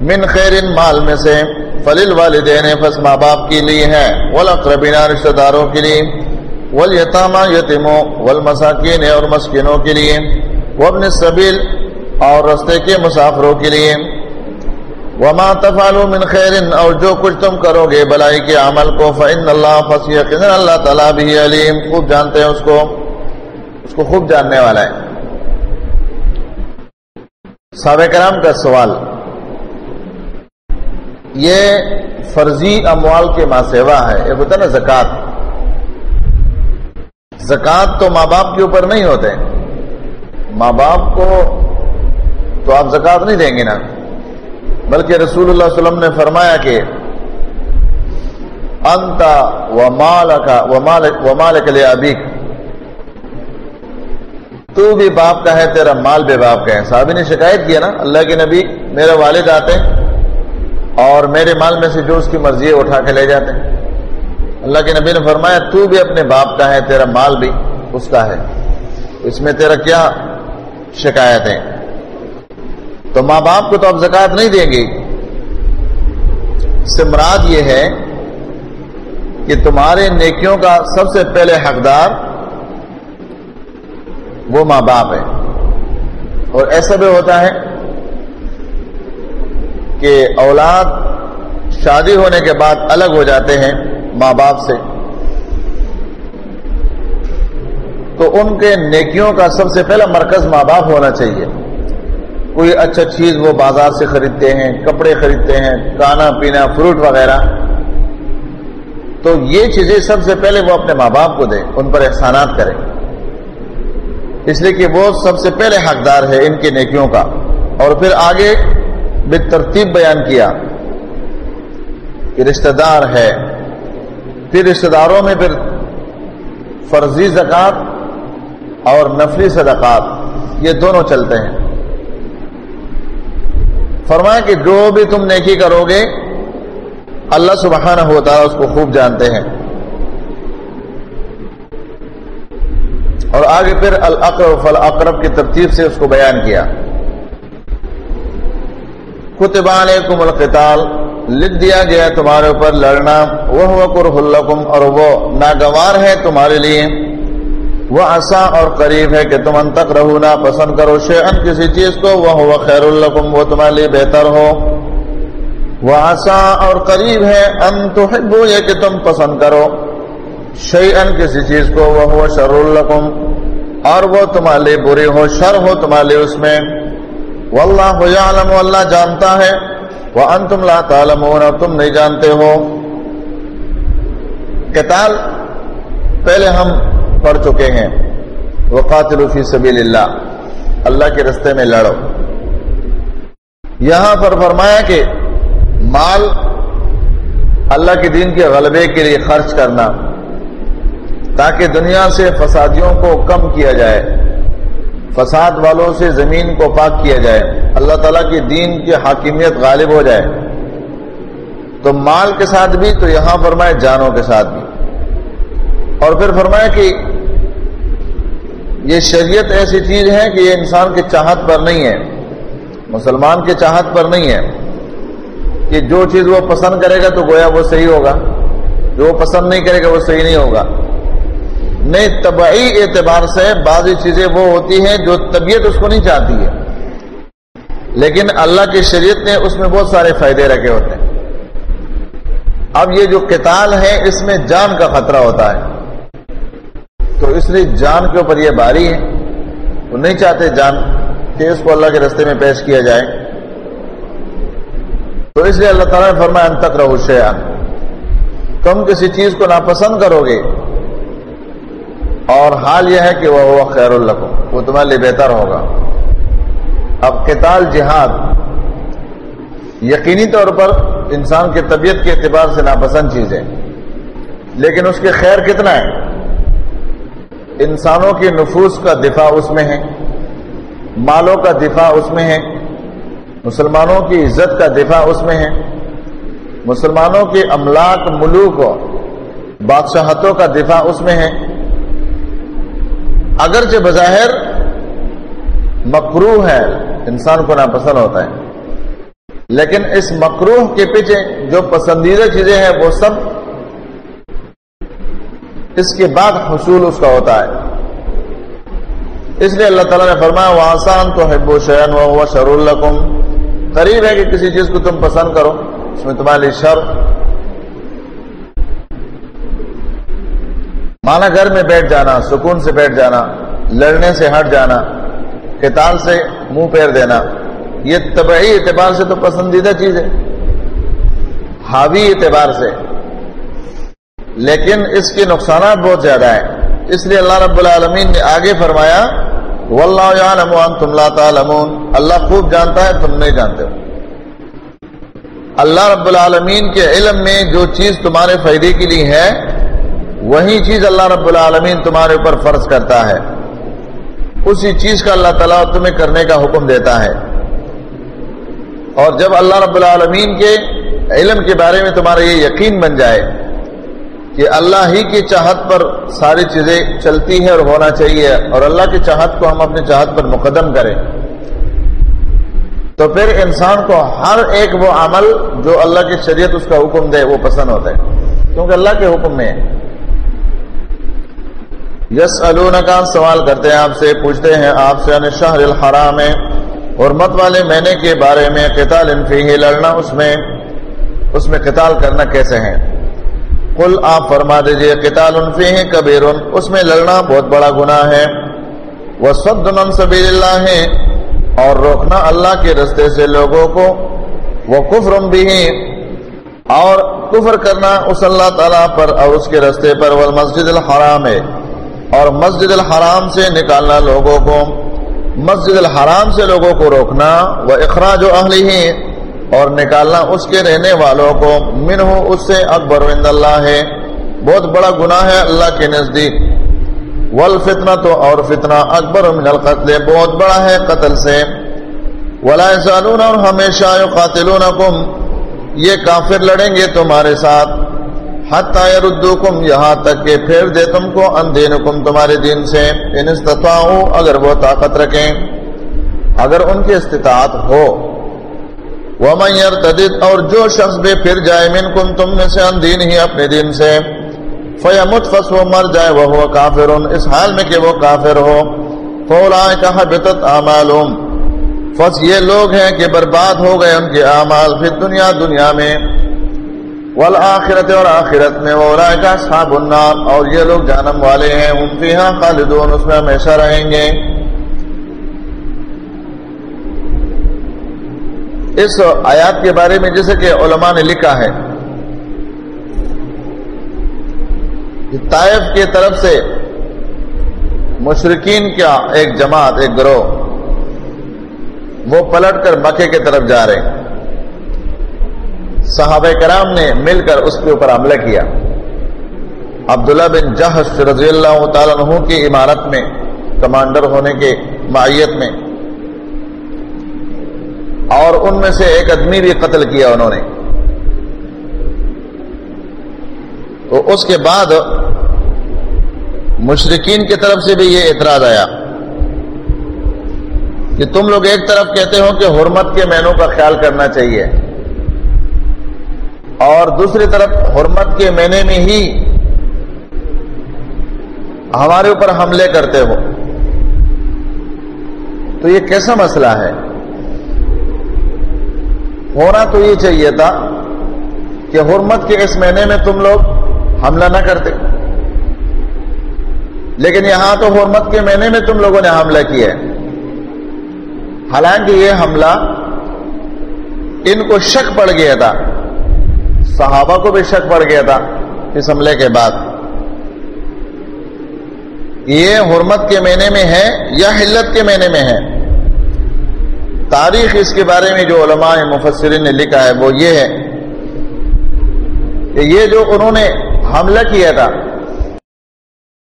من خیر مال میں سے فلیل والدین فس ماں باپ کے لیے ہے، والاقربین، رشتہ داروں کے لیے، والیتاما، یتیموں، والمساکین اور مسکینوں کے لیے، وابن السبیل اور رستے کے مسافروں کے لیے۔ وما تفعلوا من خیر اور جو کچھ تم کرو گے بلائی کے عمل کو، فإن اللہ فصیح اللہ تعالیٰ بھی علیم، خوب جانتے ہیں اس کو اس کو خوب جاننے والا ہے۔ صحابہ کرام کا سوال۔ یہ فرضی اموال کے ماں سیوا ہے ایک ہوتا نا زکوٰۃ زکوٰۃ تو ماں باپ کے اوپر نہیں ہوتے۔ ماں باپ کو تو آپ زکوٰۃ نہیں دیں گے نا۔ بلکہ رسول اللہ علیہ وسلم نے فرمایا کہ انتا و مال و مال کے ابیک تو بھی باپ کا ہے، تیرا مال بھی باپ کا ہے۔ صحابی نے شکایت کیا نا، اللہ کے نبی میرے والد آتے ہیں اور میرے مال میں سے جو اس کی مرضی ہے اٹھا کے لے جاتے۔ ہیں اللہ کے نبی نے فرمایا، تو بھی اپنے باپ کا ہے، تیرا مال بھی اس کا ہے۔ اس میں تیرا کیا شکایت ہے؟ تو ماں باپ کو تو اب زکات نہیں دیں گے۔ سمراج یہ ہے کہ تمہارے نیکیوں کا سب سے پہلے حقدار وہ ماں باپ ہے اور ایسا بھی ہوتا ہے کہ اولاد شادی ہونے کے بعد الگ ہو جاتے ہیں ماں باپ سے۔ تو ان کے نیکیوں کا سب سے پہلا مرکز ماں باپ ہونا چاہیے۔ کوئی اچھا چیز وہ بازار سے خریدتے ہیں، کپڑے خریدتے ہیں، کھانا پینا، فروٹ وغیرہ۔ تو یہ چیزیں سب سے پہلے وہ اپنے ماں باپ کو دیں، ان پر احسانات کریں۔ اس لیے کہ وہ سب سے پہلے حقدار ہے ان کی نیکیوں کا۔ اور پھر آگے بے ترتیب بیان کیا کہ رشتہ دار ہے۔ پھر رشتہ داروں میں پھر فرضی زکوٰۃ اور نفلی صدقات، یہ دونوں چلتے ہیں۔ فرمایا کہ جو بھی تم نیکی کرو گے، اللہ سبحانہ ہوتا ہے اس کو خوب جانتے ہیں۔ اور آگے پھر القرب فل کی ترتیب سے اس کو بیان کیا۔ کتب علیکم القتال، لکھ دیا گیا تمہارے اوپر لڑنا وہ کرحلکم اور وہ ناگوار ہے تمہارے لیے۔ وہ آسا اور قریب ہے کہ تم ان تک رہو نہ پسند کرو شیئن کسی چیز کو وہ ہوا خیر القم وہ تمہارے لیے بہتر ہو۔ وہ آسا اور قریب ہے ان تو یہ کہ تم پسند کرو۔ شیئن کسی چیز کو وہ ہوا شر القم اور وہ تمہارے لیے بری ہو، شر ہو تمہارے لیے اس میں۔ واللہ یعلم اللہ جانتا ہے۔ وہ ان تم لا تعلمون، اور تم نہیں جانتے ہو۔ قتال پہلے ہم پڑھ چکے ہیں۔ وہ فی سبیل اللہ اللہ کے رستے میں لڑو۔ یہاں پر فرمایا کہ مال اللہ کے دین کے غلبے کے لیے خرچ کرنا۔ تاکہ دنیا سے فسادیوں کو کم کیا جائے۔ فساد والوں سے زمین کو پاک کیا جائے۔ اللہ تعالیٰ کے دین کی حاکمیت غالب ہو جائے۔ تو مال کے ساتھ بھی تو یہاں فرمائے جانوں کے ساتھ بھی۔ اور پھر فرمایا کہ یہ شریعت ایسی چیز ہے کہ یہ انسان کے چاہت پر نہیں ہے۔ مسلمان کے چاہت پر نہیں ہے۔ کہ جو چیز وہ پسند کرے گا تو گویا وہ صحیح ہوگا۔ جو وہ پسند نہیں کرے گا وہ صحیح نہیں ہوگا۔ نہیں طبعی اعتبار سے بعضی چیزیں وہ ہوتی ہیں جو طبیعت اس کو نہیں چاہتی ہے۔ لیکن اللہ کی شریعت نے اس میں بہت سارے فائدے رکھے ہوتے ہیں۔ اب یہ جو قتال ہے، اس میں جان کا خطرہ ہوتا ہے۔ تو اس لیے جان کے اوپر یہ باری ہے۔ وہ نہیں چاہتے جان کہ اس کو اللہ کے رستے میں پیش کیا جائے۔ تو اس لیے اللہ تعالیٰ نے فرمایا ان تک رہو شیان تم کسی چیز کو ناپسند کرو گے۔ اور حال یہ ہے کہ وہ ہوا خیر القم وہ تمہارے لیے بہتر ہوگا۔ اب قتال جہاد، یقینی طور پر انسان کی طبیعت کے اعتبار سے ناپسند چیز ہے، لیکن اس کے خیر کتنا ہے؟ انسانوں کے نفوس کا دفاع اس میں ہے، مالوں کا دفاع اس میں ہے، مسلمانوں کی عزت کا دفاع اس میں ہے۔ مسلمانوں کے املاک ملوک بادشاہتوں کا دفاع اس میں ہے۔ اگرچہ بظاہر مکروح ہے، انسان کو ناپسند ہوتا ہے۔ لیکن اس مکروح کے پیچھے جو پسندیدہ چیزیں ہیں، وہ سب اس کے بعد حصول اس کا ہوتا ہے۔ اس لیے اللہ تعالیٰ نے فرمایا وہ آسان تو ہے بو و شر القم قریب ہے کہ کسی چیز کو تم پسند کرو، اس میں تمہارے شر مانا گھر میں بیٹھ جانا، سکون سے بیٹھ جانا، لڑنے سے ہٹ جانا کتال سے منہ پیر دینا، یہ طبعی اعتبار سے تو پسندیدہ چیز ہے، حاوی اعتبار سے۔ لیکن اس کے نقصانات بہت زیادہ ہیں۔ اس لیے اللہ رب العالمین نے آگے فرمایا، واللہ تم لا تعلمون۔ اللہ خوب جانتا ہے، تم نہیں جانتے۔ ہو اللہ رب العالمین کے علم میں جو چیز تمہارے فائدے کے لیے ہے وہی چیز اللہ رب العالمین تمہارے اوپر فرض کرتا ہے۔ اسی چیز کا اللہ تعالیٰ تمہیں کرنے کا حکم دیتا ہے۔ اور جب اللہ رب العالمین کے علم کے بارے میں تمہارا یہ یقین بن جائے کہ اللہ ہی کی چاہت پر ساری چیزیں چلتی ہیں اور ہونا چاہیے اور اللہ کی چاہت کو ہم اپنی چاہت پر مقدم کریں۔ تو پھر انسان کو ہر ایک وہ عمل جو اللہ کی شریعت اس کا حکم دے وہ پسند ہوتا ہے۔ کیونکہ اللہ کے حکم میں یس کا سوال کرتے ہیں، آپ سے پوچھتے ہیں، آپ سے شہر الحرام حرمت والے مہینے کے بارے میں قتال انفی لڑنا اس میں اس میں قتال کرنا کیسے ہیں؟ کل آپ فرما دیجیے، قتال انفی کبیر، اس میں لڑنا بہت بڑا گناہ ہے۔ وہ سب سبیل اللہ ہے اور روکنا اللہ کے رستے سے لوگوں کو۔ وہ کفر بھی اور کفر کرنا اس اللہ تعالیٰ پر اور اس کے رستے پر۔ وہ مسجد الحرام ہے اور مسجد الحرام سے نکالنا لوگوں کو، مسجد الحرام سے لوگوں کو روکنا، وہ اخراج و اہلی اور نکالنا اس کے رہنے والوں کو من ہو اس سے اکبر اللہ ہے۔ بہت بڑا گناہ ہے اللہ کے نزدیک۔ ول فتنا تو اور فتنا اکبر من القتل، بہت بڑا ہے قتل سے۔ ولا اور ہمیشہ قاتل یہ کافر لڑیں گے تمہارے ساتھ۔ حتی یردوکم، یہاں تک کہ پھیر دے تم کو، اندینکم تمہارے دین سے، ان استطاعو، اگر وہ طاقت رکھیں، اگر ان کی استطاعت ہو۔ ومن اور جو شخص بے پھر جائے، منکم، تم میں سے اندین ہی اپنے دین سے۔ فیمت فس وہ مر جائے وہ کافر۔ اس حال میں کہ وہ کافر ہو۔ فولائے کا حبتت اعمالهم فس یہ لوگ ہیں کہ برباد ہو گئے ان کے اعمال پھر دنیا دنیا میں۔ والآخرت اور آخرت میں اولئک اصحاب النار۔ اور یہ لوگ جانم والے ہیں، ہم فیہا خالدون، اس میں ہمیشہ رہیں گے۔ اس آیات کے بارے میں جیسے کہ علماء نے لکھا ہے طائف کی طرف سے مشرقین کا ایک جماعت، ایک گروہ، وہ پلٹ کر مکے کی طرف جا رہے ہیں۔ صحابہ کرام نے مل کر اس کے اوپر حملہ کیا۔ عبداللہ بن جہش رضی اللہ تعالیٰ عنہ کی عمارت میں، کمانڈر ہونے کے معیت میں۔ اور ان میں سے ایک آدمی بھی قتل کیا انہوں نے۔ تو اس کے بعد مشرقین کی طرف سے بھی یہ اعتراض آیا کہ تم لوگ ایک طرف کہتے ہو کہ حرمت کے مینوں کا خیال کرنا چاہیے۔ اور دوسری طرف حرمت کے مہینے میں ہی ہمارے اوپر حملے کرتے ہو۔ تو یہ کیسا مسئلہ ہے؟ ہونا تو یہ چاہیے تھا کہ حرمت کے اس مہینے میں تم لوگ حملہ نہ کرتے۔ لیکن یہاں تو حرمت کے مہینے میں تم لوگوں نے حملہ کیا ہے۔ حالانکہ یہ حملہ ان کو شک پڑ گیا تھا۔ صحابہ کو بھی شک پڑ گیا تھا اس حملے کے بعد۔ یہ حرمت کے مہینے میں ہے یا حلت کے مہینے میں ہے؟ تاریخ اس کے بارے میں جو علماء مفسرین نے لکھا ہے وہ یہ ہے کہ یہ جو انہوں نے حملہ کیا تھا